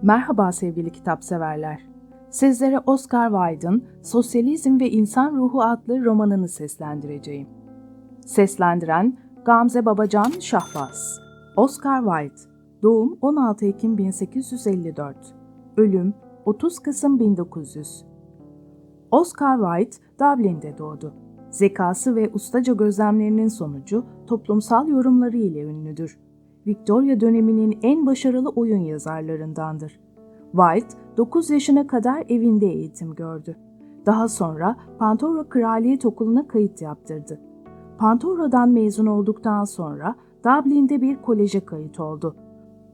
Merhaba sevgili kitap severler. Sizlere Oscar Wilde'ın Sosyalizm ve İnsan Ruhu adlı romanını seslendireceğim. Seslendiren Gamze Babacan Şahbaz. Oscar Wilde Doğum 16 Ekim 1854 Ölüm 30 Kasım 1900 Oscar Wilde Dublin'de doğdu. Zekası ve ustaca gözlemlerinin sonucu toplumsal yorumları ile ünlüdür. Victoria döneminin en başarılı oyun yazarlarındandır. Wilde 9 yaşına kadar evinde eğitim gördü. Daha sonra Pantoro Kraliyet Okulu'na kayıt yaptırdı. Pantoro'dan mezun olduktan sonra Dublin'de bir koleje kayıt oldu.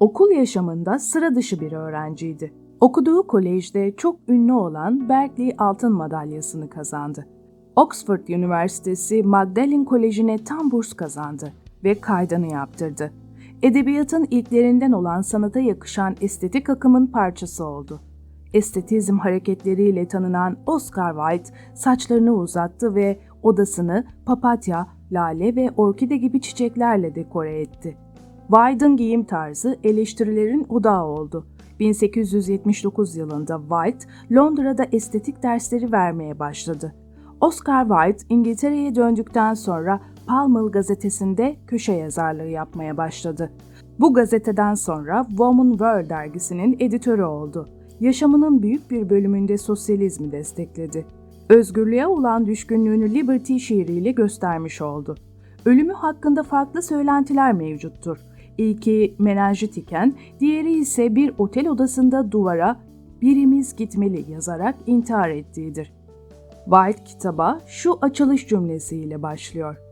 Okul yaşamında sıra dışı bir öğrenciydi. Okuduğu kolejde çok ünlü olan Berkeley Altın Madalyasını kazandı. Oxford Üniversitesi Magdalen Koleji'ne tam burs kazandı ve kaydını yaptırdı. Edebiyatın ilklerinden olan sanata yakışan estetik akımın parçası oldu. Estetizm hareketleriyle tanınan Oscar Wilde saçlarını uzattı ve odasını papatya, lale ve orkide gibi çiçeklerle dekore etti. Wilde'ın giyim tarzı eleştirilerin odağı oldu. 1879 yılında Wilde, Londra'da estetik dersleri vermeye başladı. Oscar Wilde, İngiltere'ye döndükten sonra Pall Mall gazetesinde köşe yazarlığı yapmaya başladı. Bu gazeteden sonra Woman World dergisinin editörü oldu. Yaşamının büyük bir bölümünde sosyalizmi destekledi. Özgürlüğe olan düşkünlüğünü Liberty şiiriyle göstermiş oldu. Ölümü hakkında farklı söylentiler mevcuttur. İlki menajit iken, diğeri ise bir otel odasında duvara birimiz gitmeli yazarak intihar ettiğidir. Wilde kitaba şu açılış cümlesiyle başlıyor.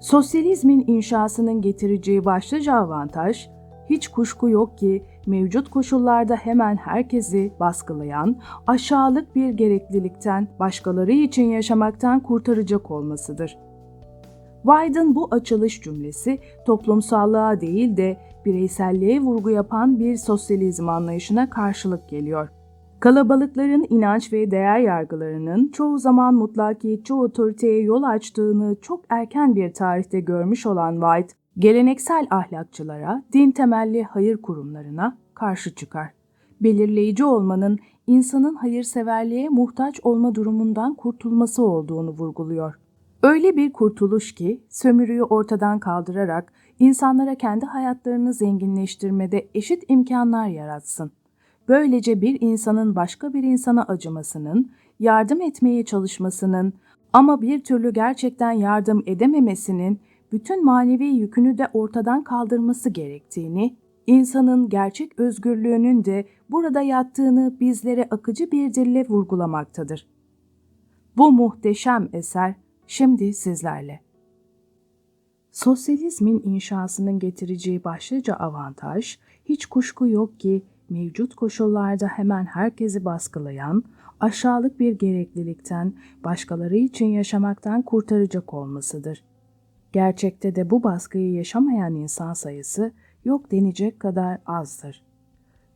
Sosyalizmin inşasının getireceği başlıca avantaj, hiç kuşku yok ki mevcut koşullarda hemen herkesi baskılayan, aşağılık bir gereklilikten başkaları için yaşamaktan kurtaracak olmasıdır. Wyden'ın bu açılış cümlesi toplumsallığa değil de bireyselliğe vurgu yapan bir sosyalizm anlayışına karşılık geliyor. Kalabalıkların inanç ve değer yargılarının çoğu zaman mutlakiyetçi otoriteye yol açtığını çok erken bir tarihte görmüş olan White, geleneksel ahlakçılara, din temelli hayır kurumlarına karşı çıkar. Belirleyici olmanın insanın hayırseverliğe muhtaç olma durumundan kurtulması olduğunu vurguluyor. Öyle bir kurtuluş ki sömürüyü ortadan kaldırarak insanlara kendi hayatlarını zenginleştirmede eşit imkanlar yaratsın. Böylece bir insanın başka bir insana acımasının, yardım etmeye çalışmasının ama bir türlü gerçekten yardım edememesinin bütün manevi yükünü de ortadan kaldırması gerektiğini, insanın gerçek özgürlüğünün de burada yattığını bizlere akıcı bir dille vurgulamaktadır. Bu muhteşem eser şimdi sizlerle. Sosyalizmin inşasının getireceği başlıca avantaj, hiç kuşku yok ki mevcut koşullarda hemen herkesi baskılayan, aşağılık bir gereklilikten, başkaları için yaşamaktan kurtaracak olmasıdır. Gerçekte de bu baskıyı yaşamayan insan sayısı yok denecek kadar azdır.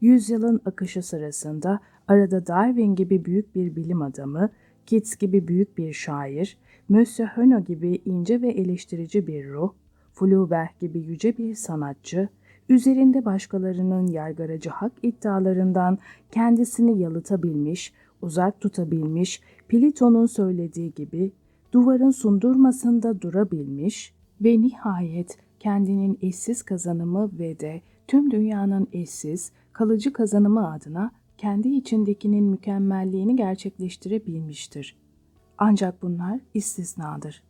Yüzyılın akışı sırasında arada Darwin gibi büyük bir bilim adamı, Keats gibi büyük bir şair, Monsieur Höno gibi ince ve eleştirici bir ruh, Flaubert gibi yüce bir sanatçı, üzerinde başkalarının yargıracı hak iddialarından kendisini yalıtabilmiş, uzak tutabilmiş, Platon'un söylediği gibi duvarın sundurmasında durabilmiş ve nihayet kendinin eşsiz kazanımı ve de tüm dünyanın eşsiz, kalıcı kazanımı adına kendi içindekinin mükemmelliğini gerçekleştirebilmiştir. Ancak bunlar istisnadır.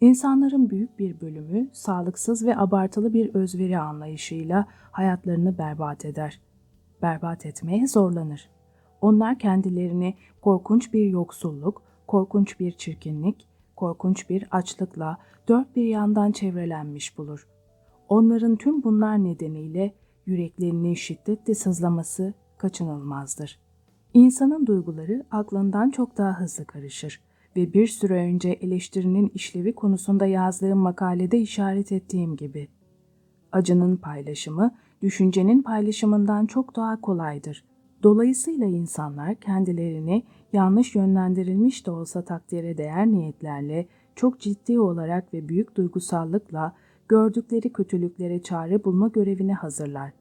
İnsanların büyük bir bölümü sağlıksız ve abartılı bir özveri anlayışıyla hayatlarını berbat eder. Berbat etmeye zorlanır. Onlar kendilerini korkunç bir yoksulluk, korkunç bir çirkinlik, korkunç bir açlıkla dört bir yandan çevrelenmiş bulur. Onların tüm bunlar nedeniyle yüreklerinin şiddetle sızlaması kaçınılmazdır. İnsanın duyguları aklından çok daha hızlı karışır ve bir süre önce eleştirinin işlevi konusunda yazdığım makalede işaret ettiğim gibi. Acının paylaşımı, düşüncenin paylaşımından çok daha kolaydır. Dolayısıyla insanlar kendilerini yanlış yönlendirilmiş de olsa takdire değer niyetlerle çok ciddi olarak ve büyük duygusallıkla gördükleri kötülüklere çare bulma görevine hazırlar.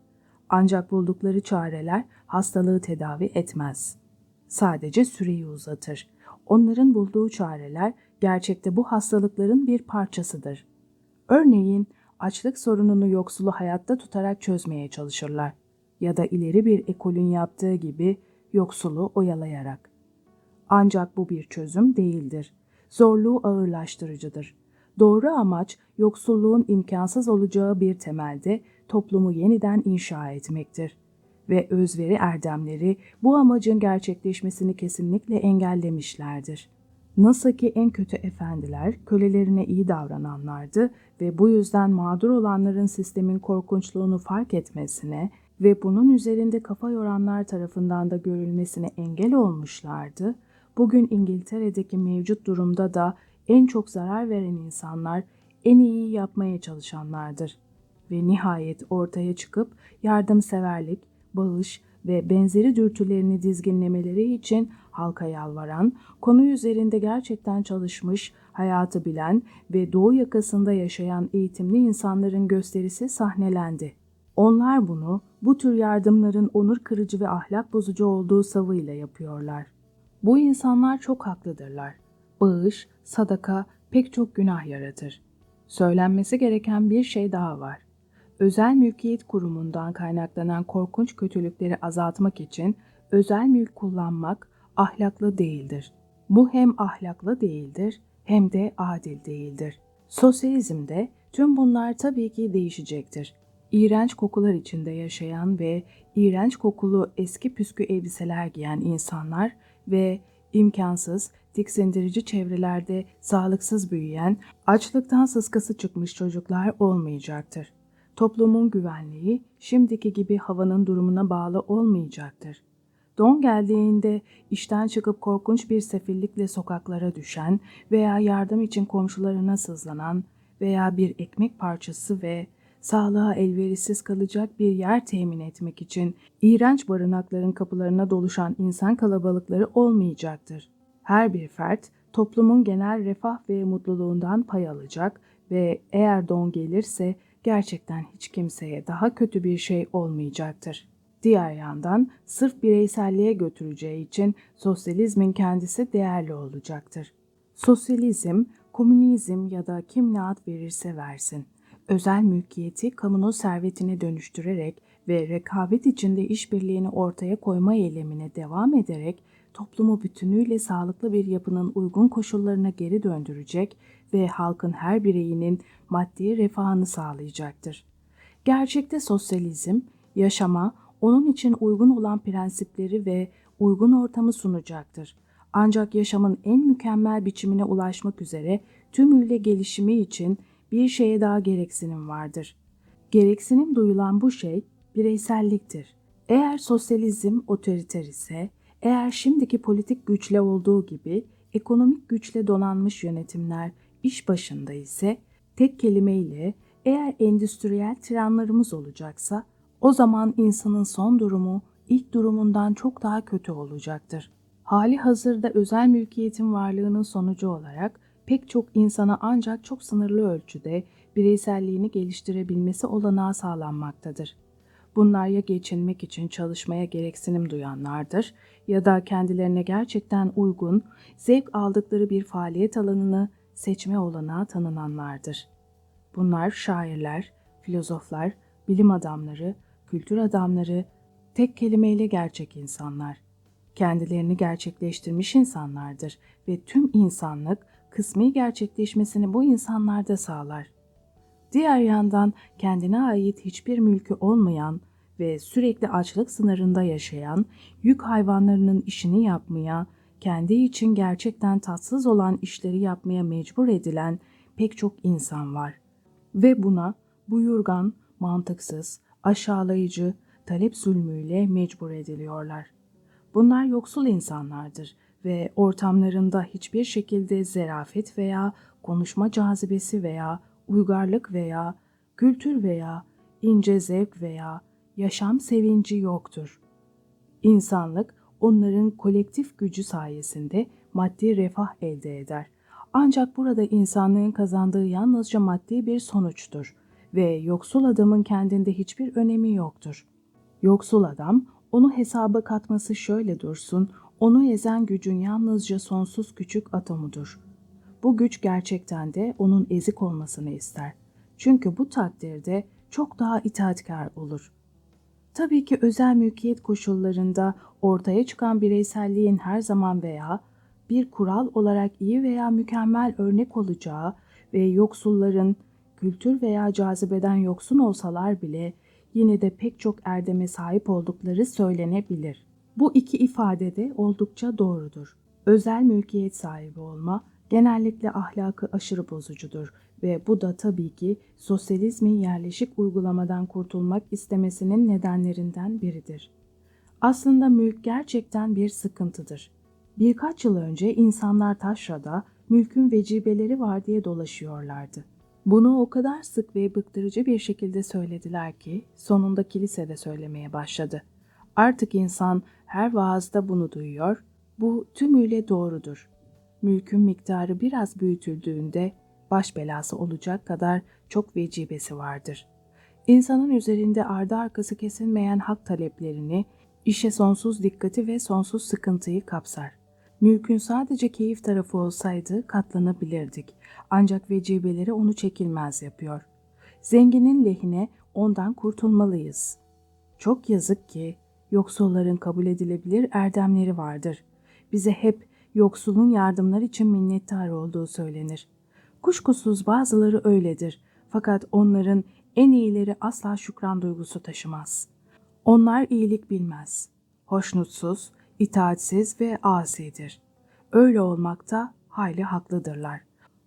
Ancak buldukları çareler hastalığı tedavi etmez. Sadece süreyi uzatır. Onların bulduğu çareler gerçekte bu hastalıkların bir parçasıdır. Örneğin açlık sorununu yoksulu hayatta tutarak çözmeye çalışırlar ya da ileri bir ekolün yaptığı gibi yoksulu oyalayarak. Ancak bu bir çözüm değildir. Zorluğu ağırlaştırıcıdır. Doğru amaç yoksulluğun imkansız olacağı bir temelde toplumu yeniden inşa etmektir ve özveri erdemleri bu amacın gerçekleşmesini kesinlikle engellemişlerdir. Nasıl ki en kötü efendiler kölelerine iyi davrananlardı ve bu yüzden mağdur olanların sistemin korkunçluğunu fark etmesine ve bunun üzerinde kafa yoranlar tarafından da görülmesine engel olmuşlardı, bugün İngiltere'deki mevcut durumda da en çok zarar veren insanlar en iyi yapmaya çalışanlardır. Ve nihayet ortaya çıkıp yardımseverlik, bağış ve benzeri dürtülerini dizginlemeleri için halka yalvaran, konu üzerinde gerçekten çalışmış, hayatı bilen ve doğu yakasında yaşayan eğitimli insanların gösterisi sahnelendi. Onlar bunu bu tür yardımların onur kırıcı ve ahlak bozucu olduğu savıyla yapıyorlar. Bu insanlar çok haklıdırlar. Bağış, sadaka pek çok günah yaratır. Söylenmesi gereken bir şey daha var. Özel mülkiyet kurumundan kaynaklanan korkunç kötülükleri azaltmak için özel mülk kullanmak ahlaklı değildir. Bu hem ahlaklı değildir hem de adil değildir. Sosyalizmde tüm bunlar tabii ki değişecektir. İğrenç kokular içinde yaşayan ve iğrenç kokulu eski püskü elbiseler giyen insanlar ve imkansız, tiksindirici çevrelerde sağlıksız büyüyen, açlıktan sıskası çıkmış çocuklar olmayacaktır. Toplumun güvenliği şimdiki gibi havanın durumuna bağlı olmayacaktır. Don geldiğinde işten çıkıp korkunç bir sefillikle sokaklara düşen veya yardım için komşularına sızlanan veya bir ekmek parçası ve sağlığa elverişsiz kalacak bir yer temin etmek için iğrenç barınakların kapılarına doluşan insan kalabalıkları olmayacaktır. Her bir fert toplumun genel refah ve mutluluğundan pay alacak ve eğer don gelirse gerçekten hiç kimseye daha kötü bir şey olmayacaktır. Diğer yandan sırf bireyselliğe götüreceği için sosyalizmin kendisi değerli olacaktır. Sosyalizm, komünizm ya da kim ne ad verirse versin özel mülkiyeti kamunun servetine dönüştürerek ve rekabet içinde işbirliğini ortaya koyma eylemine devam ederek toplumu bütünüyle sağlıklı bir yapının uygun koşullarına geri döndürecek ve halkın her bireyinin maddi refahını sağlayacaktır. Gerçekte sosyalizm, yaşama, onun için uygun olan prensipleri ve uygun ortamı sunacaktır. Ancak yaşamın en mükemmel biçimine ulaşmak üzere tümüyle gelişimi için bir şeye daha gereksinim vardır. Gereksinim duyulan bu şey bireyselliktir. Eğer sosyalizm otoriter ise, eğer şimdiki politik güçle olduğu gibi ekonomik güçle donanmış yönetimler iş başında ise, tek kelimeyle eğer endüstriyel tiranlarımız olacaksa, o zaman insanın son durumu ilk durumundan çok daha kötü olacaktır. Hali hazırda özel mülkiyetin varlığının sonucu olarak pek çok insana ancak çok sınırlı ölçüde bireyselliğini geliştirebilmesi olanağı sağlanmaktadır. Bunlar ya geçinmek için çalışmaya gereksinim duyanlardır ya da kendilerine gerçekten uygun, zevk aldıkları bir faaliyet alanını seçme olanağı tanınanlardır. Bunlar şairler, filozoflar, bilim adamları, kültür adamları, tek kelimeyle gerçek insanlar. Kendilerini gerçekleştirmiş insanlardır ve tüm insanlık kısmi gerçekleşmesini bu insanlarda sağlar. Diğer yandan kendine ait hiçbir mülkü olmayan ve sürekli açlık sınırında yaşayan, yük hayvanlarının işini yapmaya, kendi için gerçekten tatsız olan işleri yapmaya mecbur edilen pek çok insan var. Ve buna buyurgan, mantıksız, aşağılayıcı, talep zulmüyle mecbur ediliyorlar. Bunlar yoksul insanlardır ve ortamlarında hiçbir şekilde zerafet veya konuşma cazibesi veya uygarlık veya kültür veya ince zevk veya yaşam sevinci yoktur. İnsanlık onların kolektif gücü sayesinde maddi refah elde eder. Ancak burada insanlığın kazandığı yalnızca maddi bir sonuçtur ve yoksul adamın kendinde hiçbir önemi yoktur. Yoksul adam onu hesaba katması şöyle dursun, onu ezen gücün yalnızca sonsuz küçük atomudur. Bu güç gerçekten de onun ezik olmasını ister. Çünkü bu takdirde çok daha itaatkar olur. Tabii ki özel mülkiyet koşullarında ortaya çıkan bireyselliğin her zaman veya bir kural olarak iyi veya mükemmel örnek olacağı ve yoksulların kültür veya cazibeden yoksun olsalar bile yine de pek çok erdeme sahip oldukları söylenebilir. Bu iki ifade de oldukça doğrudur. Özel mülkiyet sahibi olma genellikle ahlakı aşırı bozucudur ve bu da tabii ki sosyalizmin yerleşik uygulamadan kurtulmak istemesinin nedenlerinden biridir. Aslında mülk gerçekten bir sıkıntıdır. Birkaç yıl önce insanlar taşrada mülkün vecibeleri var diye dolaşıyorlardı. Bunu o kadar sık ve bıktırıcı bir şekilde söylediler ki sonunda kilise söylemeye başladı. Artık insan her vaazda bunu duyuyor, bu tümüyle doğrudur. Mülkün miktarı biraz büyütüldüğünde baş belası olacak kadar çok vecibesi vardır. İnsanın üzerinde ardı arkası kesilmeyen hak taleplerini, işe sonsuz dikkati ve sonsuz sıkıntıyı kapsar. Mülkün sadece keyif tarafı olsaydı katlanabilirdik. Ancak vecibeleri onu çekilmez yapıyor. Zenginin lehine ondan kurtulmalıyız. Çok yazık ki yoksulların kabul edilebilir erdemleri vardır. Bize hep yoksulun yardımlar için minnettar olduğu söylenir. Kuşkusuz bazıları öyledir fakat onların en iyileri asla şükran duygusu taşımaz. Onlar iyilik bilmez. Hoşnutsuz, itaatsiz ve asidir. Öyle olmakta hayli haklıdırlar.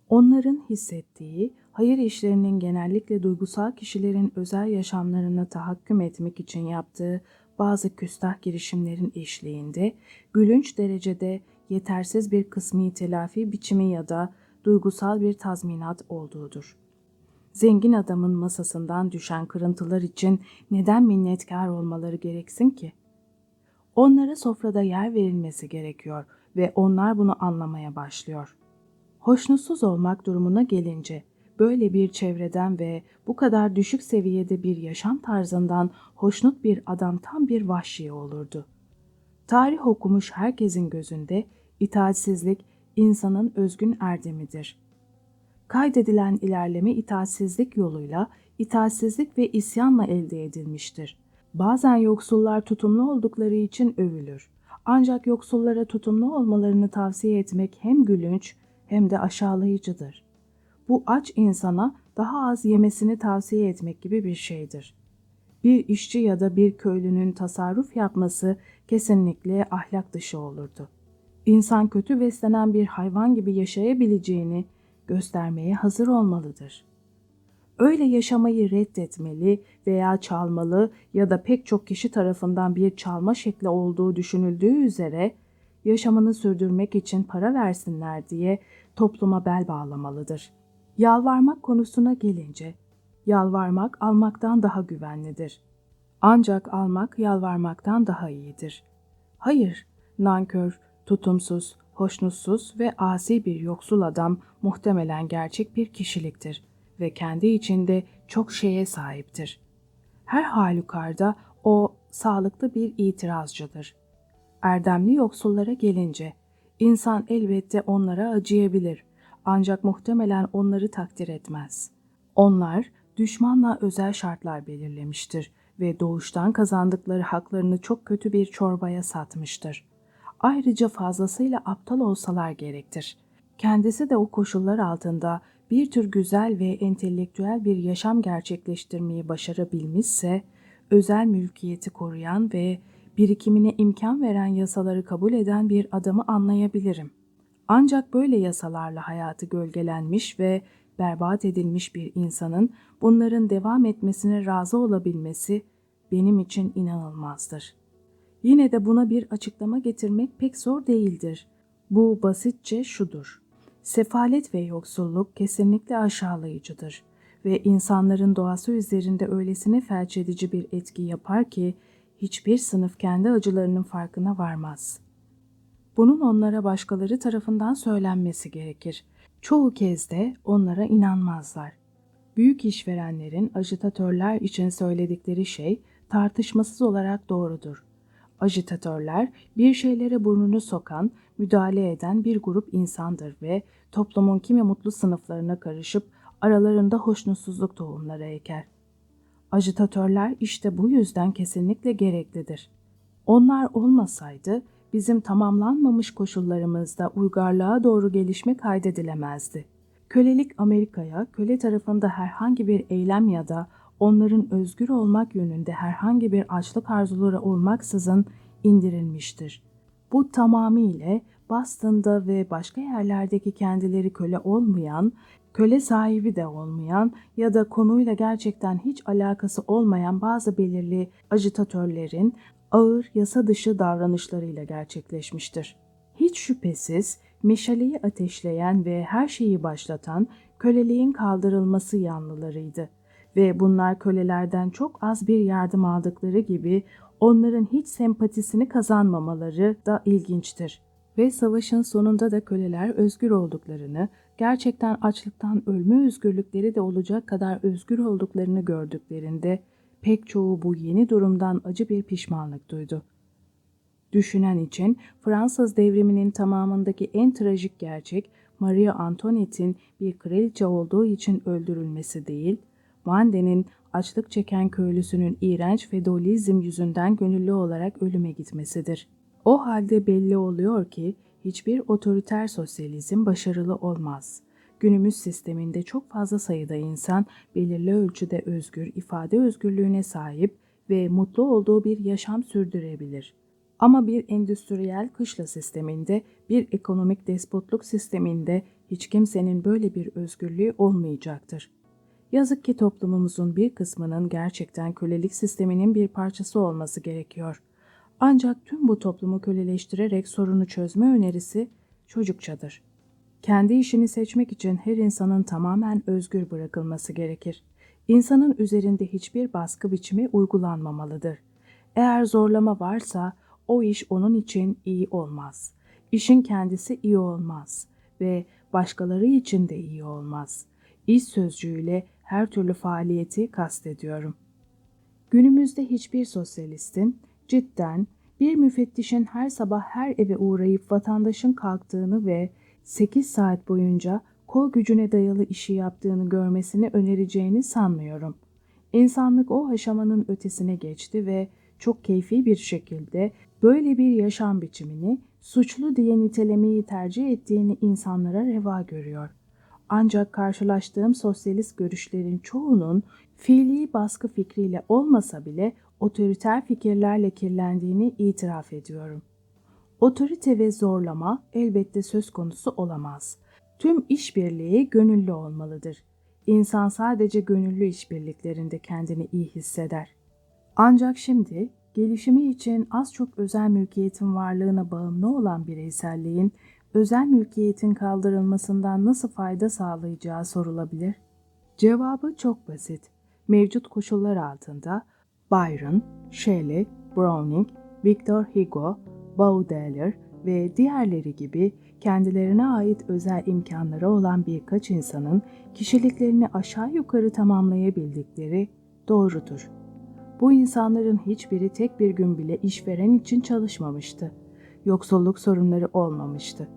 Onların hissettiği, hayır işlerinin genellikle duygusal kişilerin özel yaşamlarına tahakküm etmek için yaptığı bazı küstah girişimlerin eşliğinde, gülünç derecede yetersiz bir kısmi telafi biçimi ya da duygusal bir tazminat olduğudur. Zengin adamın masasından düşen kırıntılar için neden minnetkar olmaları gereksin ki? Onlara sofrada yer verilmesi gerekiyor ve onlar bunu anlamaya başlıyor. Hoşnutsuz olmak durumuna gelince böyle bir çevreden ve bu kadar düşük seviyede bir yaşam tarzından hoşnut bir adam tam bir vahşi olurdu. Tarih okumuş herkesin gözünde itaatsizlik insanın özgün erdemidir. Kaydedilen ilerleme itaatsizlik yoluyla, itaatsizlik ve isyanla elde edilmiştir. Bazen yoksullar tutumlu oldukları için övülür. Ancak yoksullara tutumlu olmalarını tavsiye etmek hem gülünç hem de aşağılayıcıdır. Bu aç insana daha az yemesini tavsiye etmek gibi bir şeydir. Bir işçi ya da bir köylünün tasarruf yapması kesinlikle ahlak dışı olurdu. İnsan kötü beslenen bir hayvan gibi yaşayabileceğini göstermeye hazır olmalıdır. Öyle yaşamayı reddetmeli veya çalmalı ya da pek çok kişi tarafından bir çalma şekli olduğu düşünüldüğü üzere yaşamını sürdürmek için para versinler diye topluma bel bağlamalıdır. Yalvarmak konusuna gelince, yalvarmak almaktan daha güvenlidir. Ancak almak yalvarmaktan daha iyidir. Hayır, nankör, tutumsuz, hoşnutsuz ve asi bir yoksul adam muhtemelen gerçek bir kişiliktir ve kendi içinde çok şeye sahiptir. Her halükarda o sağlıklı bir itirazcıdır. Erdemli yoksullara gelince, insan elbette onlara acıyabilir ancak muhtemelen onları takdir etmez. Onlar düşmanla özel şartlar belirlemiştir ve doğuştan kazandıkları haklarını çok kötü bir çorbaya satmıştır. Ayrıca fazlasıyla aptal olsalar gerektir. Kendisi de o koşullar altında bir tür güzel ve entelektüel bir yaşam gerçekleştirmeyi başarabilmişse, özel mülkiyeti koruyan ve birikimine imkan veren yasaları kabul eden bir adamı anlayabilirim. Ancak böyle yasalarla hayatı gölgelenmiş ve berbat edilmiş bir insanın bunların devam etmesine razı olabilmesi benim için inanılmazdır. Yine de buna bir açıklama getirmek pek zor değildir. Bu basitçe şudur. Sefalet ve yoksulluk kesinlikle aşağılayıcıdır ve insanların doğası üzerinde öylesine felç edici bir etki yapar ki hiçbir sınıf kendi acılarının farkına varmaz. Bunun onlara başkaları tarafından söylenmesi gerekir. Çoğu kez de onlara inanmazlar. Büyük işverenlerin ajitatörler için söyledikleri şey tartışmasız olarak doğrudur. Ajitatörler bir şeylere burnunu sokan, müdahale eden bir grup insandır ve toplumun kimi mutlu sınıflarına karışıp aralarında hoşnutsuzluk tohumları eker. Ajitatörler işte bu yüzden kesinlikle gereklidir. Onlar olmasaydı bizim tamamlanmamış koşullarımızda uygarlığa doğru gelişme kaydedilemezdi. Kölelik Amerika'ya köle tarafında herhangi bir eylem ya da onların özgür olmak yönünde herhangi bir açlık arzuları olmaksızın indirilmiştir. Bu tamamıyla Boston'da ve başka yerlerdeki kendileri köle olmayan, köle sahibi de olmayan ya da konuyla gerçekten hiç alakası olmayan bazı belirli ajitatörlerin ağır yasa dışı davranışlarıyla gerçekleşmiştir. Hiç şüphesiz meşaleyi ateşleyen ve her şeyi başlatan köleliğin kaldırılması yanlılarıydı ve bunlar kölelerden çok az bir yardım aldıkları gibi onların hiç sempatisini kazanmamaları da ilginçtir. Ve savaşın sonunda da köleler özgür olduklarını, gerçekten açlıktan ölme özgürlükleri de olacak kadar özgür olduklarını gördüklerinde pek çoğu bu yeni durumdan acı bir pişmanlık duydu. Düşünen için Fransız devriminin tamamındaki en trajik gerçek Maria Antoinette'in bir kraliçe olduğu için öldürülmesi değil, Vande'nin açlık çeken köylüsünün iğrenç fedolizm yüzünden gönüllü olarak ölüme gitmesidir. O halde belli oluyor ki hiçbir otoriter sosyalizm başarılı olmaz. Günümüz sisteminde çok fazla sayıda insan belirli ölçüde özgür ifade özgürlüğüne sahip ve mutlu olduğu bir yaşam sürdürebilir. Ama bir endüstriyel kışla sisteminde, bir ekonomik despotluk sisteminde hiç kimsenin böyle bir özgürlüğü olmayacaktır. Yazık ki toplumumuzun bir kısmının gerçekten kölelik sisteminin bir parçası olması gerekiyor. Ancak tüm bu toplumu köleleştirerek sorunu çözme önerisi çocukçadır. Kendi işini seçmek için her insanın tamamen özgür bırakılması gerekir. İnsanın üzerinde hiçbir baskı biçimi uygulanmamalıdır. Eğer zorlama varsa o iş onun için iyi olmaz. İşin kendisi iyi olmaz ve başkaları için de iyi olmaz. İş sözcüğüyle her türlü faaliyeti kastediyorum. Günümüzde hiçbir sosyalistin cidden bir müfettişin her sabah her eve uğrayıp vatandaşın kalktığını ve 8 saat boyunca kol gücüne dayalı işi yaptığını görmesini önereceğini sanmıyorum. İnsanlık o aşamanın ötesine geçti ve çok keyfi bir şekilde böyle bir yaşam biçimini suçlu diye nitelemeyi tercih ettiğini insanlara reva görüyor. Ancak karşılaştığım sosyalist görüşlerin çoğunun fiili baskı fikriyle olmasa bile otoriter fikirlerle kirlendiğini itiraf ediyorum. Otorite ve zorlama elbette söz konusu olamaz. Tüm işbirliği gönüllü olmalıdır. İnsan sadece gönüllü işbirliklerinde kendini iyi hisseder. Ancak şimdi gelişimi için az çok özel mülkiyetin varlığına bağımlı olan bireyselliğin özel mülkiyetin kaldırılmasından nasıl fayda sağlayacağı sorulabilir. Cevabı çok basit. Mevcut koşullar altında Byron, Shelley, Browning, Victor Hugo, Baudelaire ve diğerleri gibi kendilerine ait özel imkanları olan birkaç insanın kişiliklerini aşağı yukarı tamamlayabildikleri doğrudur. Bu insanların hiçbiri tek bir gün bile işveren için çalışmamıştı. Yoksulluk sorunları olmamıştı.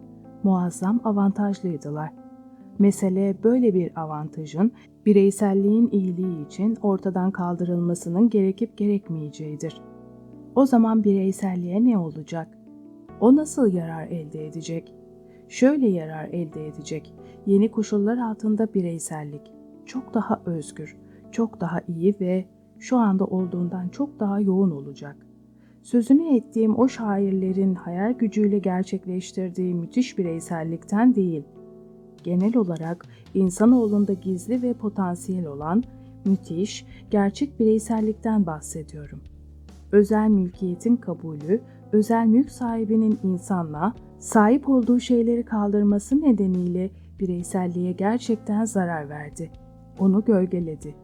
Muazzam avantajlıydılar. Mesele böyle bir avantajın bireyselliğin iyiliği için ortadan kaldırılmasının gerekip gerekmeyeceğidir. O zaman bireyselliğe ne olacak? O nasıl yarar elde edecek? Şöyle yarar elde edecek. Yeni koşullar altında bireysellik çok daha özgür, çok daha iyi ve şu anda olduğundan çok daha yoğun olacak. Sözünü ettiğim o şairlerin hayal gücüyle gerçekleştirdiği müthiş bireysellikten değil, genel olarak insanoğlunda gizli ve potansiyel olan müthiş, gerçek bireysellikten bahsediyorum. Özel mülkiyetin kabulü, özel mülk sahibinin insanla sahip olduğu şeyleri kaldırması nedeniyle bireyselliğe gerçekten zarar verdi. Onu gölgeledi.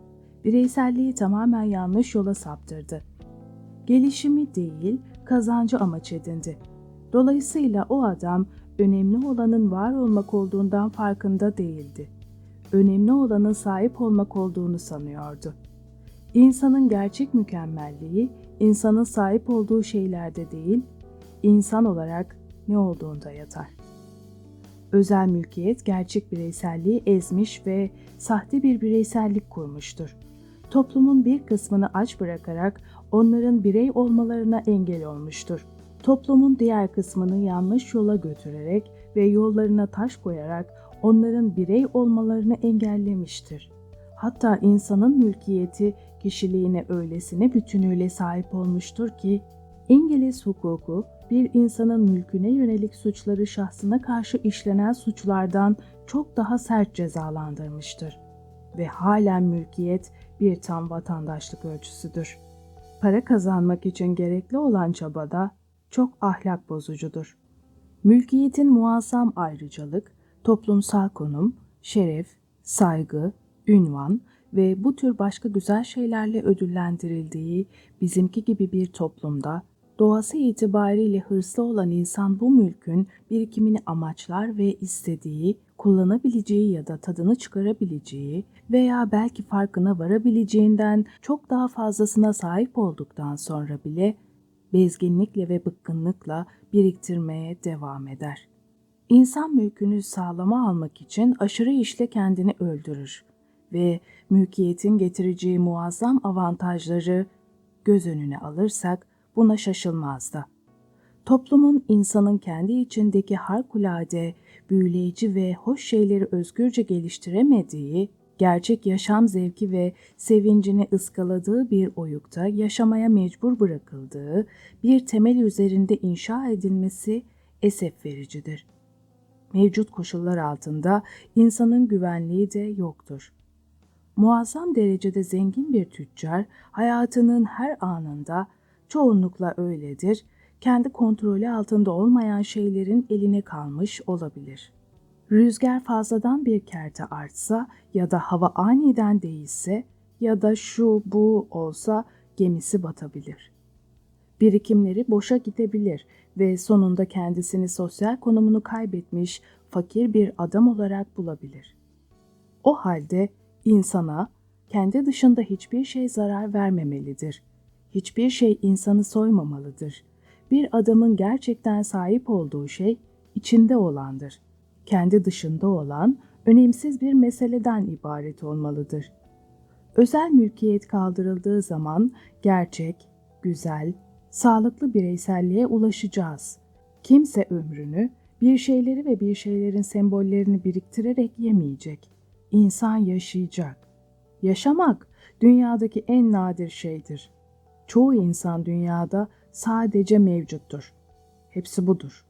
Bireyselliği tamamen yanlış yola saptırdı. Gelişimi değil, kazancı amaç edindi. Dolayısıyla o adam önemli olanın var olmak olduğundan farkında değildi. Önemli olanın sahip olmak olduğunu sanıyordu. İnsanın gerçek mükemmelliği, insanın sahip olduğu şeylerde değil, insan olarak ne olduğunda yatar. Özel mülkiyet gerçek bireyselliği ezmiş ve sahte bir bireysellik kurmuştur. Toplumun bir kısmını aç bırakarak onların birey olmalarına engel olmuştur. Toplumun diğer kısmını yanlış yola götürerek ve yollarına taş koyarak onların birey olmalarını engellemiştir. Hatta insanın mülkiyeti kişiliğine öylesine bütünüyle sahip olmuştur ki İngiliz hukuku bir insanın mülküne yönelik suçları şahsına karşı işlenen suçlardan çok daha sert cezalandırmıştır ve halen mülkiyet bir tam vatandaşlık ölçüsüdür. Para kazanmak için gerekli olan çabada çok ahlak bozucudur. Mülkiyetin muazzam ayrıcalık, toplumsal konum, şeref, saygı, ünvan ve bu tür başka güzel şeylerle ödüllendirildiği bizimki gibi bir toplumda doğası itibariyle hırslı olan insan bu mülkün birikimini amaçlar ve istediği, kullanabileceği ya da tadını çıkarabileceği veya belki farkına varabileceğinden çok daha fazlasına sahip olduktan sonra bile bezginlikle ve bıkkınlıkla biriktirmeye devam eder. İnsan mülkünü sağlama almak için aşırı işle kendini öldürür ve mülkiyetin getireceği muazzam avantajları göz önüne alırsak buna şaşılmaz da. Toplumun insanın kendi içindeki harikulade, büyüleyici ve hoş şeyleri özgürce geliştiremediği, gerçek yaşam zevki ve sevincini ıskaladığı bir oyukta yaşamaya mecbur bırakıldığı bir temel üzerinde inşa edilmesi esef vericidir. Mevcut koşullar altında insanın güvenliği de yoktur. Muazzam derecede zengin bir tüccar hayatının her anında çoğunlukla öyledir, kendi kontrolü altında olmayan şeylerin eline kalmış olabilir. Rüzgar fazladan bir kerte artsa ya da hava aniden değişse ya da şu bu olsa gemisi batabilir. Birikimleri boşa gidebilir ve sonunda kendisini sosyal konumunu kaybetmiş fakir bir adam olarak bulabilir. O halde insana kendi dışında hiçbir şey zarar vermemelidir. Hiçbir şey insanı soymamalıdır. Bir adamın gerçekten sahip olduğu şey içinde olandır. Kendi dışında olan önemsiz bir meseleden ibaret olmalıdır. Özel mülkiyet kaldırıldığı zaman gerçek, güzel, sağlıklı bireyselliğe ulaşacağız. Kimse ömrünü bir şeyleri ve bir şeylerin sembollerini biriktirerek yemeyecek. İnsan yaşayacak. Yaşamak dünyadaki en nadir şeydir. Çoğu insan dünyada sadece mevcuttur. Hepsi budur.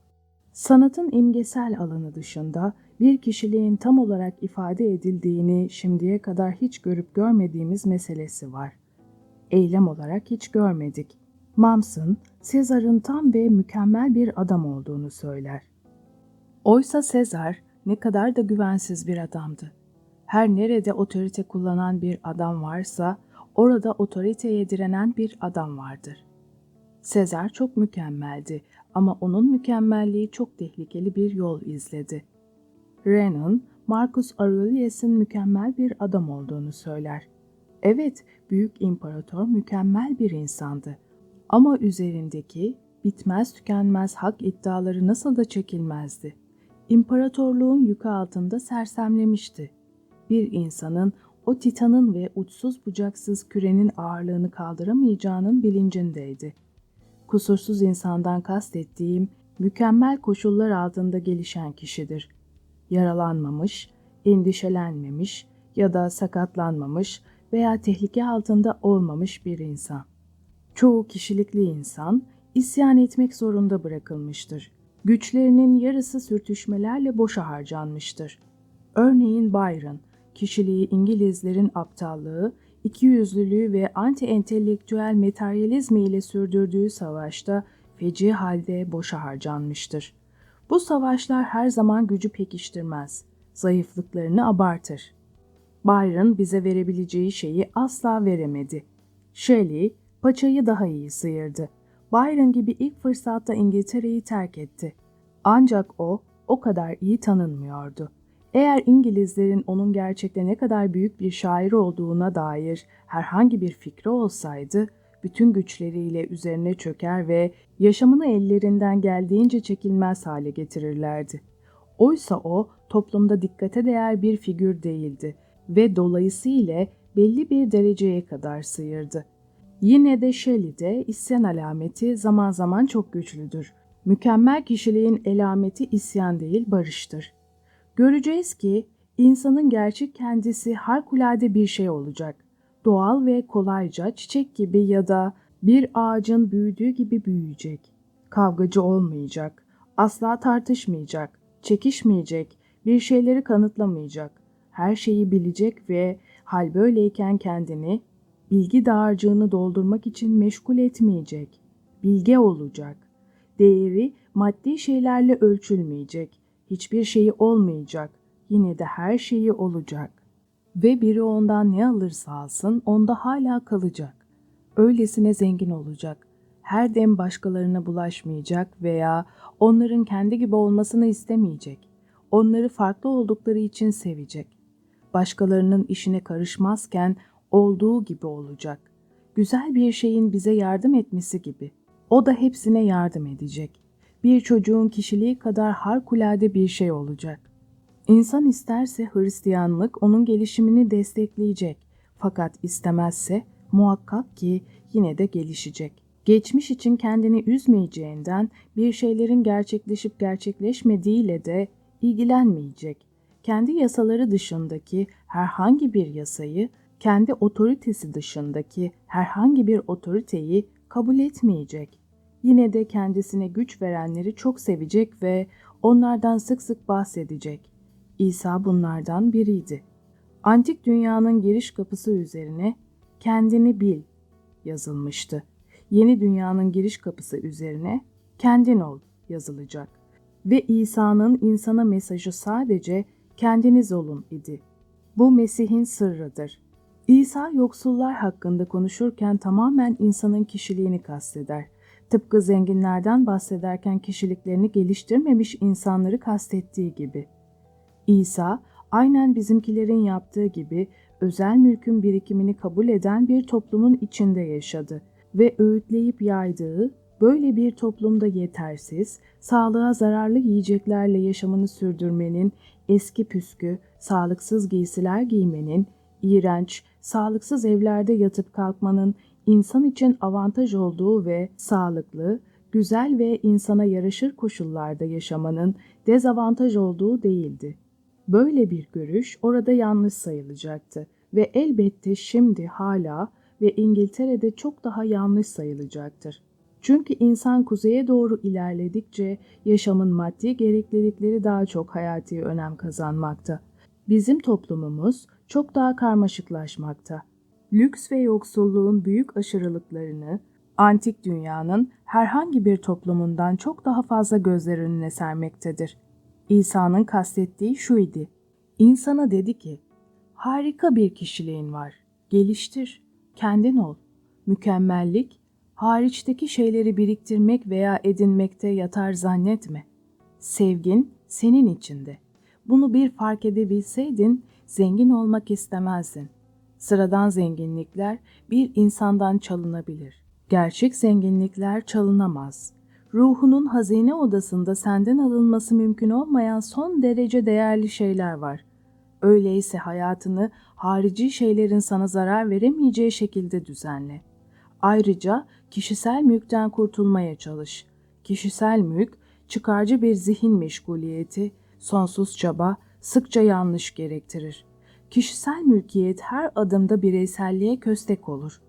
Sanatın imgesel alanı dışında bir kişiliğin tam olarak ifade edildiğini şimdiye kadar hiç görüp görmediğimiz meselesi var. Eylem olarak hiç görmedik. Mamson, Sezar'ın tam ve mükemmel bir adam olduğunu söyler. Oysa Sezar ne kadar da güvensiz bir adamdı. Her nerede otorite kullanan bir adam varsa orada otoriteye direnen bir adam vardır. Sezar çok mükemmeldi ama onun mükemmelliği çok tehlikeli bir yol izledi. Renan, Marcus Aurelius'ın mükemmel bir adam olduğunu söyler. Evet, büyük imparator mükemmel bir insandı. Ama üzerindeki bitmez tükenmez hak iddiaları nasıl da çekilmezdi. İmparatorluğun yükü altında sersemlemişti. Bir insanın o titanın ve uçsuz bucaksız kürenin ağırlığını kaldıramayacağının bilincindeydi. Kusursuz insandan kastettiğim mükemmel koşullar altında gelişen kişidir. Yaralanmamış, endişelenmemiş ya da sakatlanmamış veya tehlike altında olmamış bir insan. Çoğu kişilikli insan isyan etmek zorunda bırakılmıştır. Güçlerinin yarısı sürtüşmelerle boşa harcanmıştır. Örneğin Byron, kişiliği İngilizlerin aptallığı, ikiyüzlülüğü ve anti-entelektüel materyalizmi ile sürdürdüğü savaşta feci halde boşa harcanmıştır. Bu savaşlar her zaman gücü pekiştirmez, zayıflıklarını abartır. Byron bize verebileceği şeyi asla veremedi. Shelley, paçayı daha iyi sıyırdı. Byron gibi ilk fırsatta İngiltere'yi terk etti. Ancak o, o kadar iyi tanınmıyordu. Eğer İngilizlerin onun gerçekte ne kadar büyük bir şair olduğuna dair herhangi bir fikri olsaydı, bütün güçleriyle üzerine çöker ve yaşamını ellerinden geldiğince çekilmez hale getirirlerdi. Oysa o toplumda dikkate değer bir figür değildi ve dolayısıyla belli bir dereceye kadar sıyırdı. Yine de Shelley'de isyan alameti zaman zaman çok güçlüdür. Mükemmel kişiliğin elameti isyan değil barıştır. Göreceğiz ki insanın gerçek kendisi harikulade bir şey olacak. Doğal ve kolayca çiçek gibi ya da bir ağacın büyüdüğü gibi büyüyecek. Kavgacı olmayacak, asla tartışmayacak, çekişmeyecek, bir şeyleri kanıtlamayacak. Her şeyi bilecek ve hal böyleyken kendini bilgi dağarcığını doldurmak için meşgul etmeyecek. Bilge olacak. Değeri maddi şeylerle ölçülmeyecek. Hiçbir şeyi olmayacak. Yine de her şeyi olacak. Ve biri ondan ne alırsa alsın onda hala kalacak. Öylesine zengin olacak. Her dem başkalarına bulaşmayacak veya onların kendi gibi olmasını istemeyecek. Onları farklı oldukları için sevecek. Başkalarının işine karışmazken olduğu gibi olacak. Güzel bir şeyin bize yardım etmesi gibi. O da hepsine yardım edecek. Bir çocuğun kişiliği kadar harikulade bir şey olacak. İnsan isterse Hristiyanlık onun gelişimini destekleyecek. Fakat istemezse muhakkak ki yine de gelişecek. Geçmiş için kendini üzmeyeceğinden bir şeylerin gerçekleşip gerçekleşmediğiyle de ilgilenmeyecek. Kendi yasaları dışındaki herhangi bir yasayı kendi otoritesi dışındaki herhangi bir otoriteyi kabul etmeyecek. Yine de kendisine güç verenleri çok sevecek ve onlardan sık sık bahsedecek. İsa bunlardan biriydi. Antik dünyanın giriş kapısı üzerine kendini bil yazılmıştı. Yeni dünyanın giriş kapısı üzerine kendin ol yazılacak. Ve İsa'nın insana mesajı sadece kendiniz olun idi. Bu Mesih'in sırrıdır. İsa yoksullar hakkında konuşurken tamamen insanın kişiliğini kasteder. Tıpkı zenginlerden bahsederken kişiliklerini geliştirmemiş insanları kastettiği gibi. İsa, aynen bizimkilerin yaptığı gibi özel mülkün birikimini kabul eden bir toplumun içinde yaşadı ve öğütleyip yaydığı böyle bir toplumda yetersiz, sağlığa zararlı yiyeceklerle yaşamını sürdürmenin, eski püskü, sağlıksız giysiler giymenin, iğrenç, sağlıksız evlerde yatıp kalkmanın insan için avantaj olduğu ve sağlıklı, güzel ve insana yaraşır koşullarda yaşamanın dezavantaj olduğu değildi. Böyle bir görüş orada yanlış sayılacaktı ve elbette şimdi hala ve İngiltere'de çok daha yanlış sayılacaktır. Çünkü insan kuzeye doğru ilerledikçe yaşamın maddi gereklilikleri daha çok hayati önem kazanmakta. Bizim toplumumuz çok daha karmaşıklaşmakta. Lüks ve yoksulluğun büyük aşırılıklarını antik dünyanın herhangi bir toplumundan çok daha fazla gözler önüne sermektedir. İsa'nın kastettiği şu idi. İnsana dedi ki, harika bir kişiliğin var, geliştir, kendin ol. Mükemmellik, hariçteki şeyleri biriktirmek veya edinmekte yatar zannetme. Sevgin senin içinde. Bunu bir fark edebilseydin, zengin olmak istemezdin. Sıradan zenginlikler bir insandan çalınabilir. Gerçek zenginlikler çalınamaz. Ruhunun hazine odasında senden alınması mümkün olmayan son derece değerli şeyler var. Öyleyse hayatını harici şeylerin sana zarar veremeyeceği şekilde düzenle. Ayrıca kişisel mülkten kurtulmaya çalış. Kişisel mülk, çıkarcı bir zihin meşguliyeti, sonsuz çaba, sıkça yanlış gerektirir. Kişisel mülkiyet her adımda bireyselliğe köstek olur.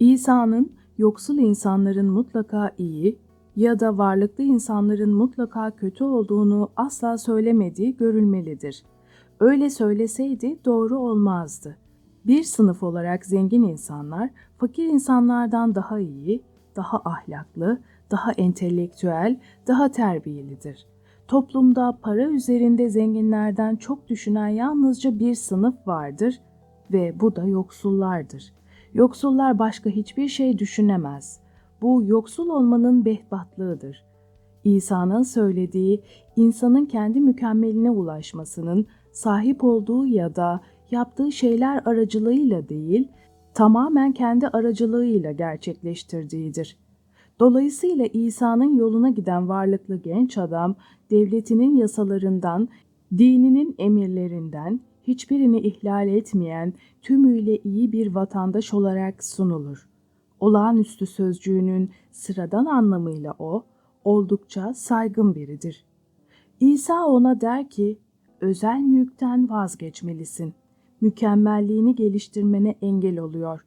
İsa'nın yoksul insanların mutlaka iyi ya da varlıklı insanların mutlaka kötü olduğunu asla söylemediği görülmelidir. Öyle söyleseydi doğru olmazdı. Bir sınıf olarak zengin insanlar fakir insanlardan daha iyi, daha ahlaklı, daha entelektüel, daha terbiyelidir. Toplumda para üzerinde zenginlerden çok düşünen yalnızca bir sınıf vardır ve bu da yoksullardır. Yoksullar başka hiçbir şey düşünemez. Bu yoksul olmanın behbatlığıdır. İsa'nın söylediği insanın kendi mükemmeline ulaşmasının sahip olduğu ya da yaptığı şeyler aracılığıyla değil, tamamen kendi aracılığıyla gerçekleştirdiğidir. Dolayısıyla İsa'nın yoluna giden varlıklı genç adam, devletinin yasalarından, dininin emirlerinden hiçbirini ihlal etmeyen, tümüyle iyi bir vatandaş olarak sunulur. Olağanüstü sözcüğünün sıradan anlamıyla o, oldukça saygın biridir. İsa ona der ki, özel mülkten vazgeçmelisin. Mükemmelliğini geliştirmene engel oluyor.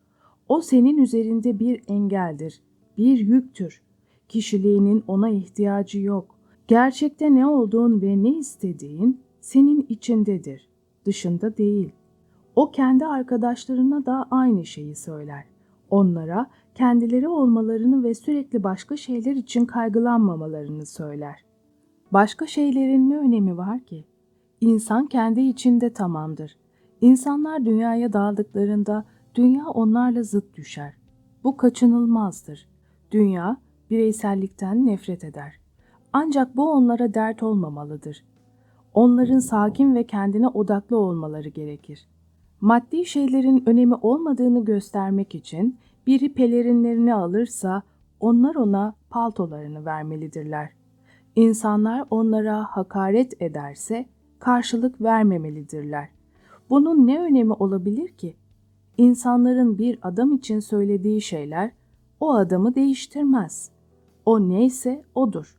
O senin üzerinde bir engeldir, bir yüktür. Kişiliğinin ona ihtiyacı yok. Gerçekte ne olduğun ve ne istediğin senin içindedir, dışında değil. O kendi arkadaşlarına da aynı şeyi söyler. Onlara kendileri olmalarını ve sürekli başka şeyler için kaygılanmamalarını söyler. Başka şeylerin ne önemi var ki? İnsan kendi içinde tamamdır. İnsanlar dünyaya dağıldıklarında dünya onlarla zıt düşer. Bu kaçınılmazdır. Dünya bireysellikten nefret eder. Ancak bu onlara dert olmamalıdır. Onların sakin ve kendine odaklı olmaları gerekir. Maddi şeylerin önemi olmadığını göstermek için biri pelerinlerini alırsa onlar ona paltolarını vermelidirler. İnsanlar onlara hakaret ederse karşılık vermemelidirler. Bunun ne önemi olabilir ki? İnsanların bir adam için söylediği şeyler o adamı değiştirmez. O neyse odur.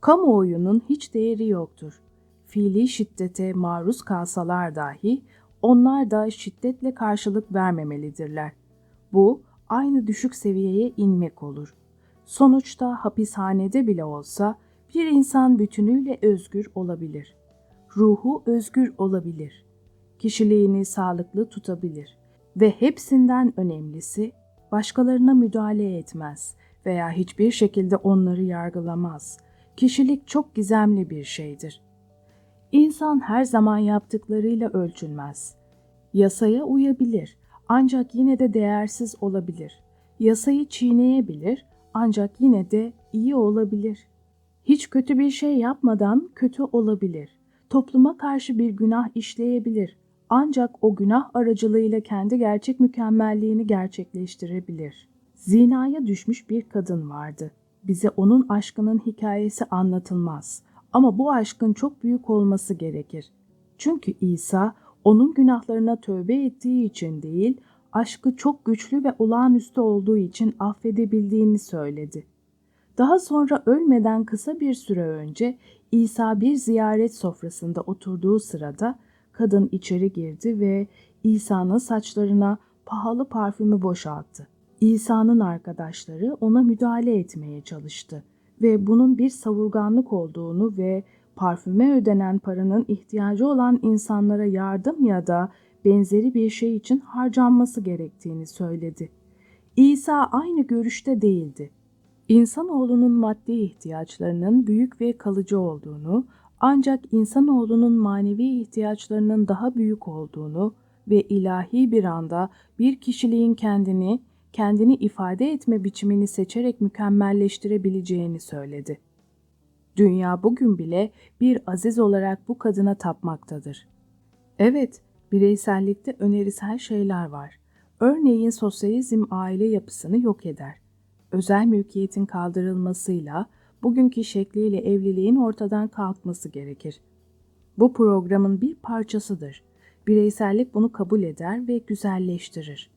Kamuoyunun hiç değeri yoktur. Fiili şiddete maruz kalsalar dahi onlar da şiddetle karşılık vermemelidirler. Bu aynı düşük seviyeye inmek olur. Sonuçta hapishanede bile olsa bir insan bütünüyle özgür olabilir. Ruhu özgür olabilir. Kişiliğini sağlıklı tutabilir ve hepsinden önemlisi başkalarına müdahale etmez veya hiçbir şekilde onları yargılamaz. Kişilik çok gizemli bir şeydir. İnsan her zaman yaptıklarıyla ölçülmez. Yasaya uyabilir ancak yine de değersiz olabilir. Yasayı çiğneyebilir ancak yine de iyi olabilir. Hiç kötü bir şey yapmadan kötü olabilir. Topluma karşı bir günah işleyebilir ancak o günah aracılığıyla kendi gerçek mükemmelliğini gerçekleştirebilir. Zinaya düşmüş bir kadın vardı. Bize onun aşkının hikayesi anlatılmaz. Ama bu aşkın çok büyük olması gerekir. Çünkü İsa onun günahlarına tövbe ettiği için değil, aşkı çok güçlü ve olağanüstü olduğu için affedebildiğini söyledi. Daha sonra ölmeden kısa bir süre önce İsa bir ziyaret sofrasında oturduğu sırada kadın içeri girdi ve İsa'nın saçlarına pahalı parfümü boşalttı. İsa'nın arkadaşları ona müdahale etmeye çalıştı ve bunun bir savurganlık olduğunu ve parfüme ödenen paranın ihtiyacı olan insanlara yardım ya da benzeri bir şey için harcanması gerektiğini söyledi. İsa aynı görüşte değildi. İnsanoğlunun maddi ihtiyaçlarının büyük ve kalıcı olduğunu, ancak insanoğlunun manevi ihtiyaçlarının daha büyük olduğunu ve ilahi bir anda bir kişiliğin kendini, kendini ifade etme biçimini seçerek mükemmelleştirebileceğini söyledi. Dünya bugün bile bir aziz olarak bu kadına tapmaktadır. Evet, bireysellikte önerisel şeyler var. Örneğin sosyalizm aile yapısını yok eder. Özel mülkiyetin kaldırılmasıyla bugünkü şekliyle evliliğin ortadan kalkması gerekir. Bu programın bir parçasıdır. Bireysellik bunu kabul eder ve güzelleştirir.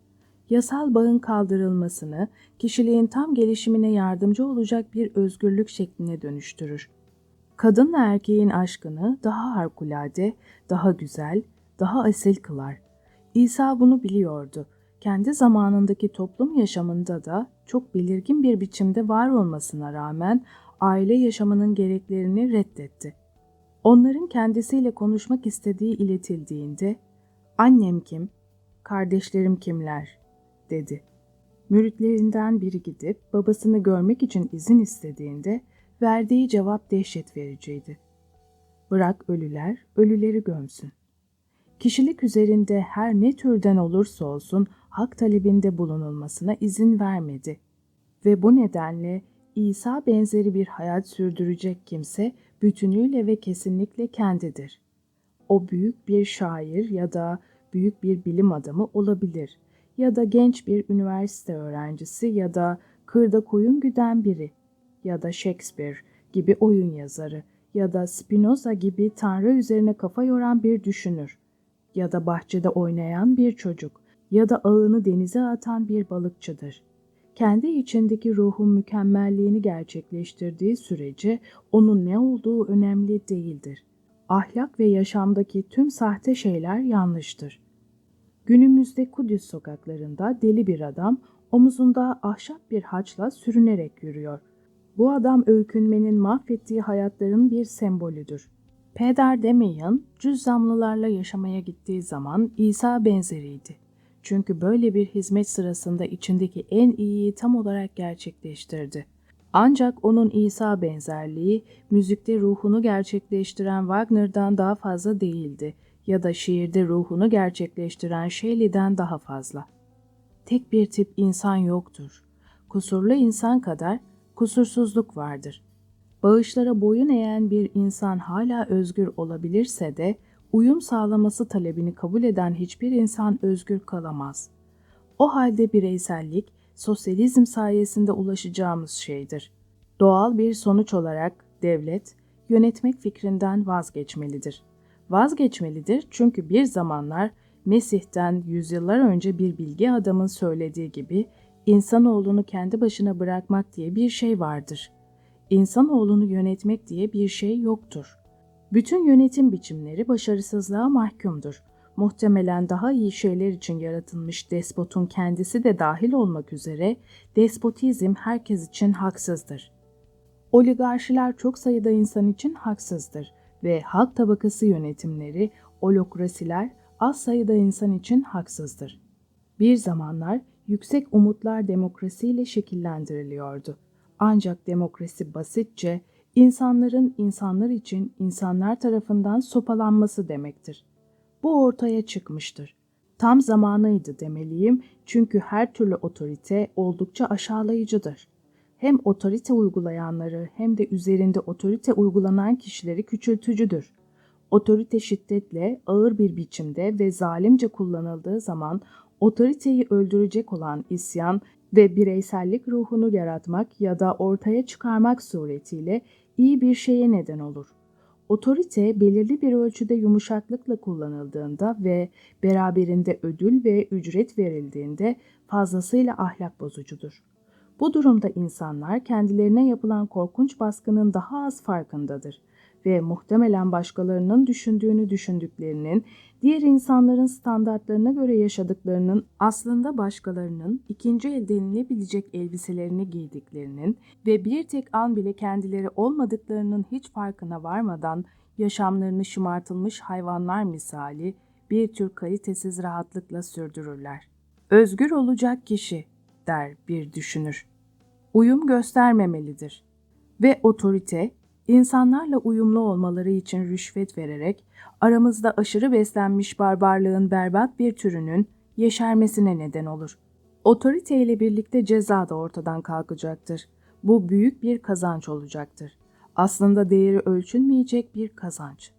Yasal bağın kaldırılmasını kişiliğin tam gelişimine yardımcı olacak bir özgürlük şekline dönüştürür. Kadınla erkeğin aşkını daha harikulade, daha güzel, daha asil kılar. İsa bunu biliyordu. Kendi zamanındaki toplum yaşamında da çok belirgin bir biçimde var olmasına rağmen aile yaşamının gereklerini reddetti. Onların kendisiyle konuşmak istediği iletildiğinde, annem kim, kardeşlerim kimler, dedi. Müritlerinden biri gidip babasını görmek için izin istediğinde verdiği cevap dehşet vericiydi. Bırak ölüler, ölüleri gömsün. Kişilik üzerinde her ne türden olursa olsun hak talebinde bulunulmasına izin vermedi ve bu nedenle İsa benzeri bir hayat sürdürecek kimse bütünüyle ve kesinlikle kendidir. O büyük bir şair ya da büyük bir bilim adamı olabilir ya da genç bir üniversite öğrencisi ya da kırda koyun güden biri ya da Shakespeare gibi oyun yazarı ya da Spinoza gibi Tanrı üzerine kafa yoran bir düşünür ya da bahçede oynayan bir çocuk ya da ağını denize atan bir balıkçıdır. Kendi içindeki ruhun mükemmelliğini gerçekleştirdiği sürece onun ne olduğu önemli değildir. Ahlak ve yaşamdaki tüm sahte şeyler yanlıştır. Günümüzde Kudüs sokaklarında deli bir adam omuzunda ahşap bir haçla sürünerek yürüyor. Bu adam öykünmenin mahvettiği hayatların bir sembolüdür. Peder demeyin, cüzzamlılarla yaşamaya gittiği zaman İsa benzeriydi. Çünkü böyle bir hizmet sırasında içindeki en iyiyi tam olarak gerçekleştirdi. Ancak onun İsa benzerliği müzikte ruhunu gerçekleştiren Wagner'dan daha fazla değildi ya da şiirde ruhunu gerçekleştiren Shelley'den daha fazla. Tek bir tip insan yoktur. Kusurlu insan kadar kusursuzluk vardır. Bağışlara boyun eğen bir insan hala özgür olabilirse de uyum sağlaması talebini kabul eden hiçbir insan özgür kalamaz. O halde bireysellik, sosyalizm sayesinde ulaşacağımız şeydir. Doğal bir sonuç olarak devlet, yönetmek fikrinden vazgeçmelidir. Vazgeçmelidir çünkü bir zamanlar Mesih'ten yüzyıllar önce bir bilgi adamın söylediği gibi insanoğlunu kendi başına bırakmak diye bir şey vardır. İnsanoğlunu yönetmek diye bir şey yoktur. Bütün yönetim biçimleri başarısızlığa mahkumdur. Muhtemelen daha iyi şeyler için yaratılmış despotun kendisi de dahil olmak üzere despotizm herkes için haksızdır. Oligarşiler çok sayıda insan için haksızdır ve halk tabakası yönetimleri, olokrasiler az sayıda insan için haksızdır. Bir zamanlar yüksek umutlar demokrasiyle şekillendiriliyordu. Ancak demokrasi basitçe insanların insanlar için insanlar tarafından sopalanması demektir. Bu ortaya çıkmıştır. Tam zamanıydı demeliyim çünkü her türlü otorite oldukça aşağılayıcıdır. Hem otorite uygulayanları hem de üzerinde otorite uygulanan kişileri küçültücüdür. Otorite şiddetle, ağır bir biçimde ve zalimce kullanıldığı zaman otoriteyi öldürecek olan isyan ve bireysellik ruhunu yaratmak ya da ortaya çıkarmak suretiyle iyi bir şeye neden olur. Otorite belirli bir ölçüde yumuşaklıkla kullanıldığında ve beraberinde ödül ve ücret verildiğinde fazlasıyla ahlak bozucudur. Bu durumda insanlar kendilerine yapılan korkunç baskının daha az farkındadır ve muhtemelen başkalarının düşündüğünü düşündüklerinin, diğer insanların standartlarına göre yaşadıklarının aslında başkalarının ikinci el denilebilecek elbiselerini giydiklerinin ve bir tek an bile kendileri olmadıklarının hiç farkına varmadan yaşamlarını şımartılmış hayvanlar misali bir tür kalitesiz rahatlıkla sürdürürler. Özgür olacak kişi, der bir düşünür. Uyum göstermemelidir. Ve otorite, insanlarla uyumlu olmaları için rüşvet vererek aramızda aşırı beslenmiş barbarlığın berbat bir türünün yeşermesine neden olur. Otorite ile birlikte ceza da ortadan kalkacaktır. Bu büyük bir kazanç olacaktır. Aslında değeri ölçülmeyecek bir kazanç.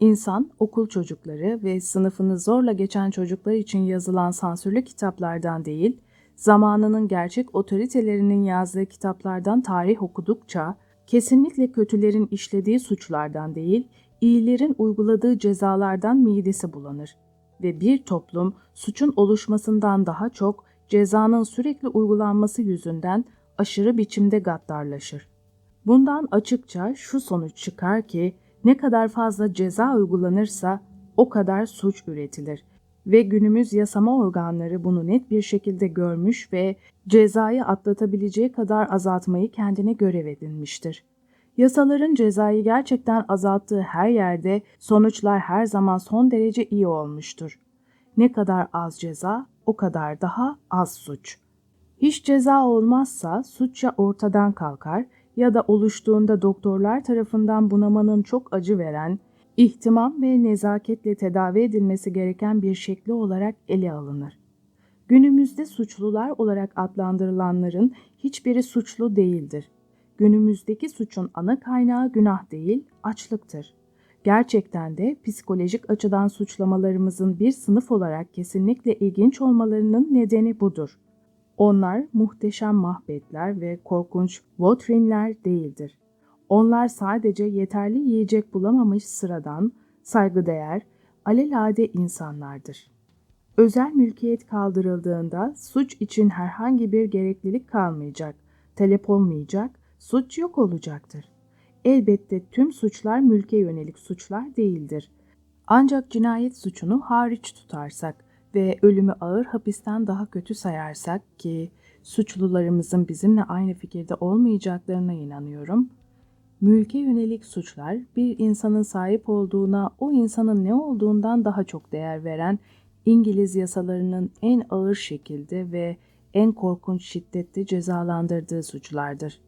İnsan, okul çocukları ve sınıfını zorla geçen çocuklar için yazılan sansürlü kitaplardan değil, zamanının gerçek otoritelerinin yazdığı kitaplardan tarih okudukça, kesinlikle kötülerin işlediği suçlardan değil, iyilerin uyguladığı cezalardan midesi bulanır ve bir toplum suçun oluşmasından daha çok cezanın sürekli uygulanması yüzünden aşırı biçimde gaddarlaşır. Bundan açıkça şu sonuç çıkar ki ne kadar fazla ceza uygulanırsa o kadar suç üretilir ve günümüz yasama organları bunu net bir şekilde görmüş ve cezayı atlatabileceği kadar azaltmayı kendine görev edinmiştir. Yasaların cezayı gerçekten azalttığı her yerde sonuçlar her zaman son derece iyi olmuştur. Ne kadar az ceza, o kadar daha az suç. Hiç ceza olmazsa suç ya ortadan kalkar ya da oluştuğunda doktorlar tarafından bunamanın çok acı veren, ihtimam ve nezaketle tedavi edilmesi gereken bir şekli olarak ele alınır. Günümüzde suçlular olarak adlandırılanların hiçbiri suçlu değildir. Günümüzdeki suçun ana kaynağı günah değil, açlıktır. Gerçekten de psikolojik açıdan suçlamalarımızın bir sınıf olarak kesinlikle ilginç olmalarının nedeni budur. Onlar muhteşem mahbetler ve korkunç votrinler değildir. Onlar sadece yeterli yiyecek bulamamış sıradan, saygıdeğer, alelade insanlardır. Özel mülkiyet kaldırıldığında suç için herhangi bir gereklilik kalmayacak, talep olmayacak, suç yok olacaktır. Elbette tüm suçlar mülke yönelik suçlar değildir. Ancak cinayet suçunu hariç tutarsak ve ölümü ağır hapisten daha kötü sayarsak ki suçlularımızın bizimle aynı fikirde olmayacaklarına inanıyorum. Mülke yönelik suçlar bir insanın sahip olduğuna o insanın ne olduğundan daha çok değer veren İngiliz yasalarının en ağır şekilde ve en korkunç şiddette cezalandırdığı suçlardır.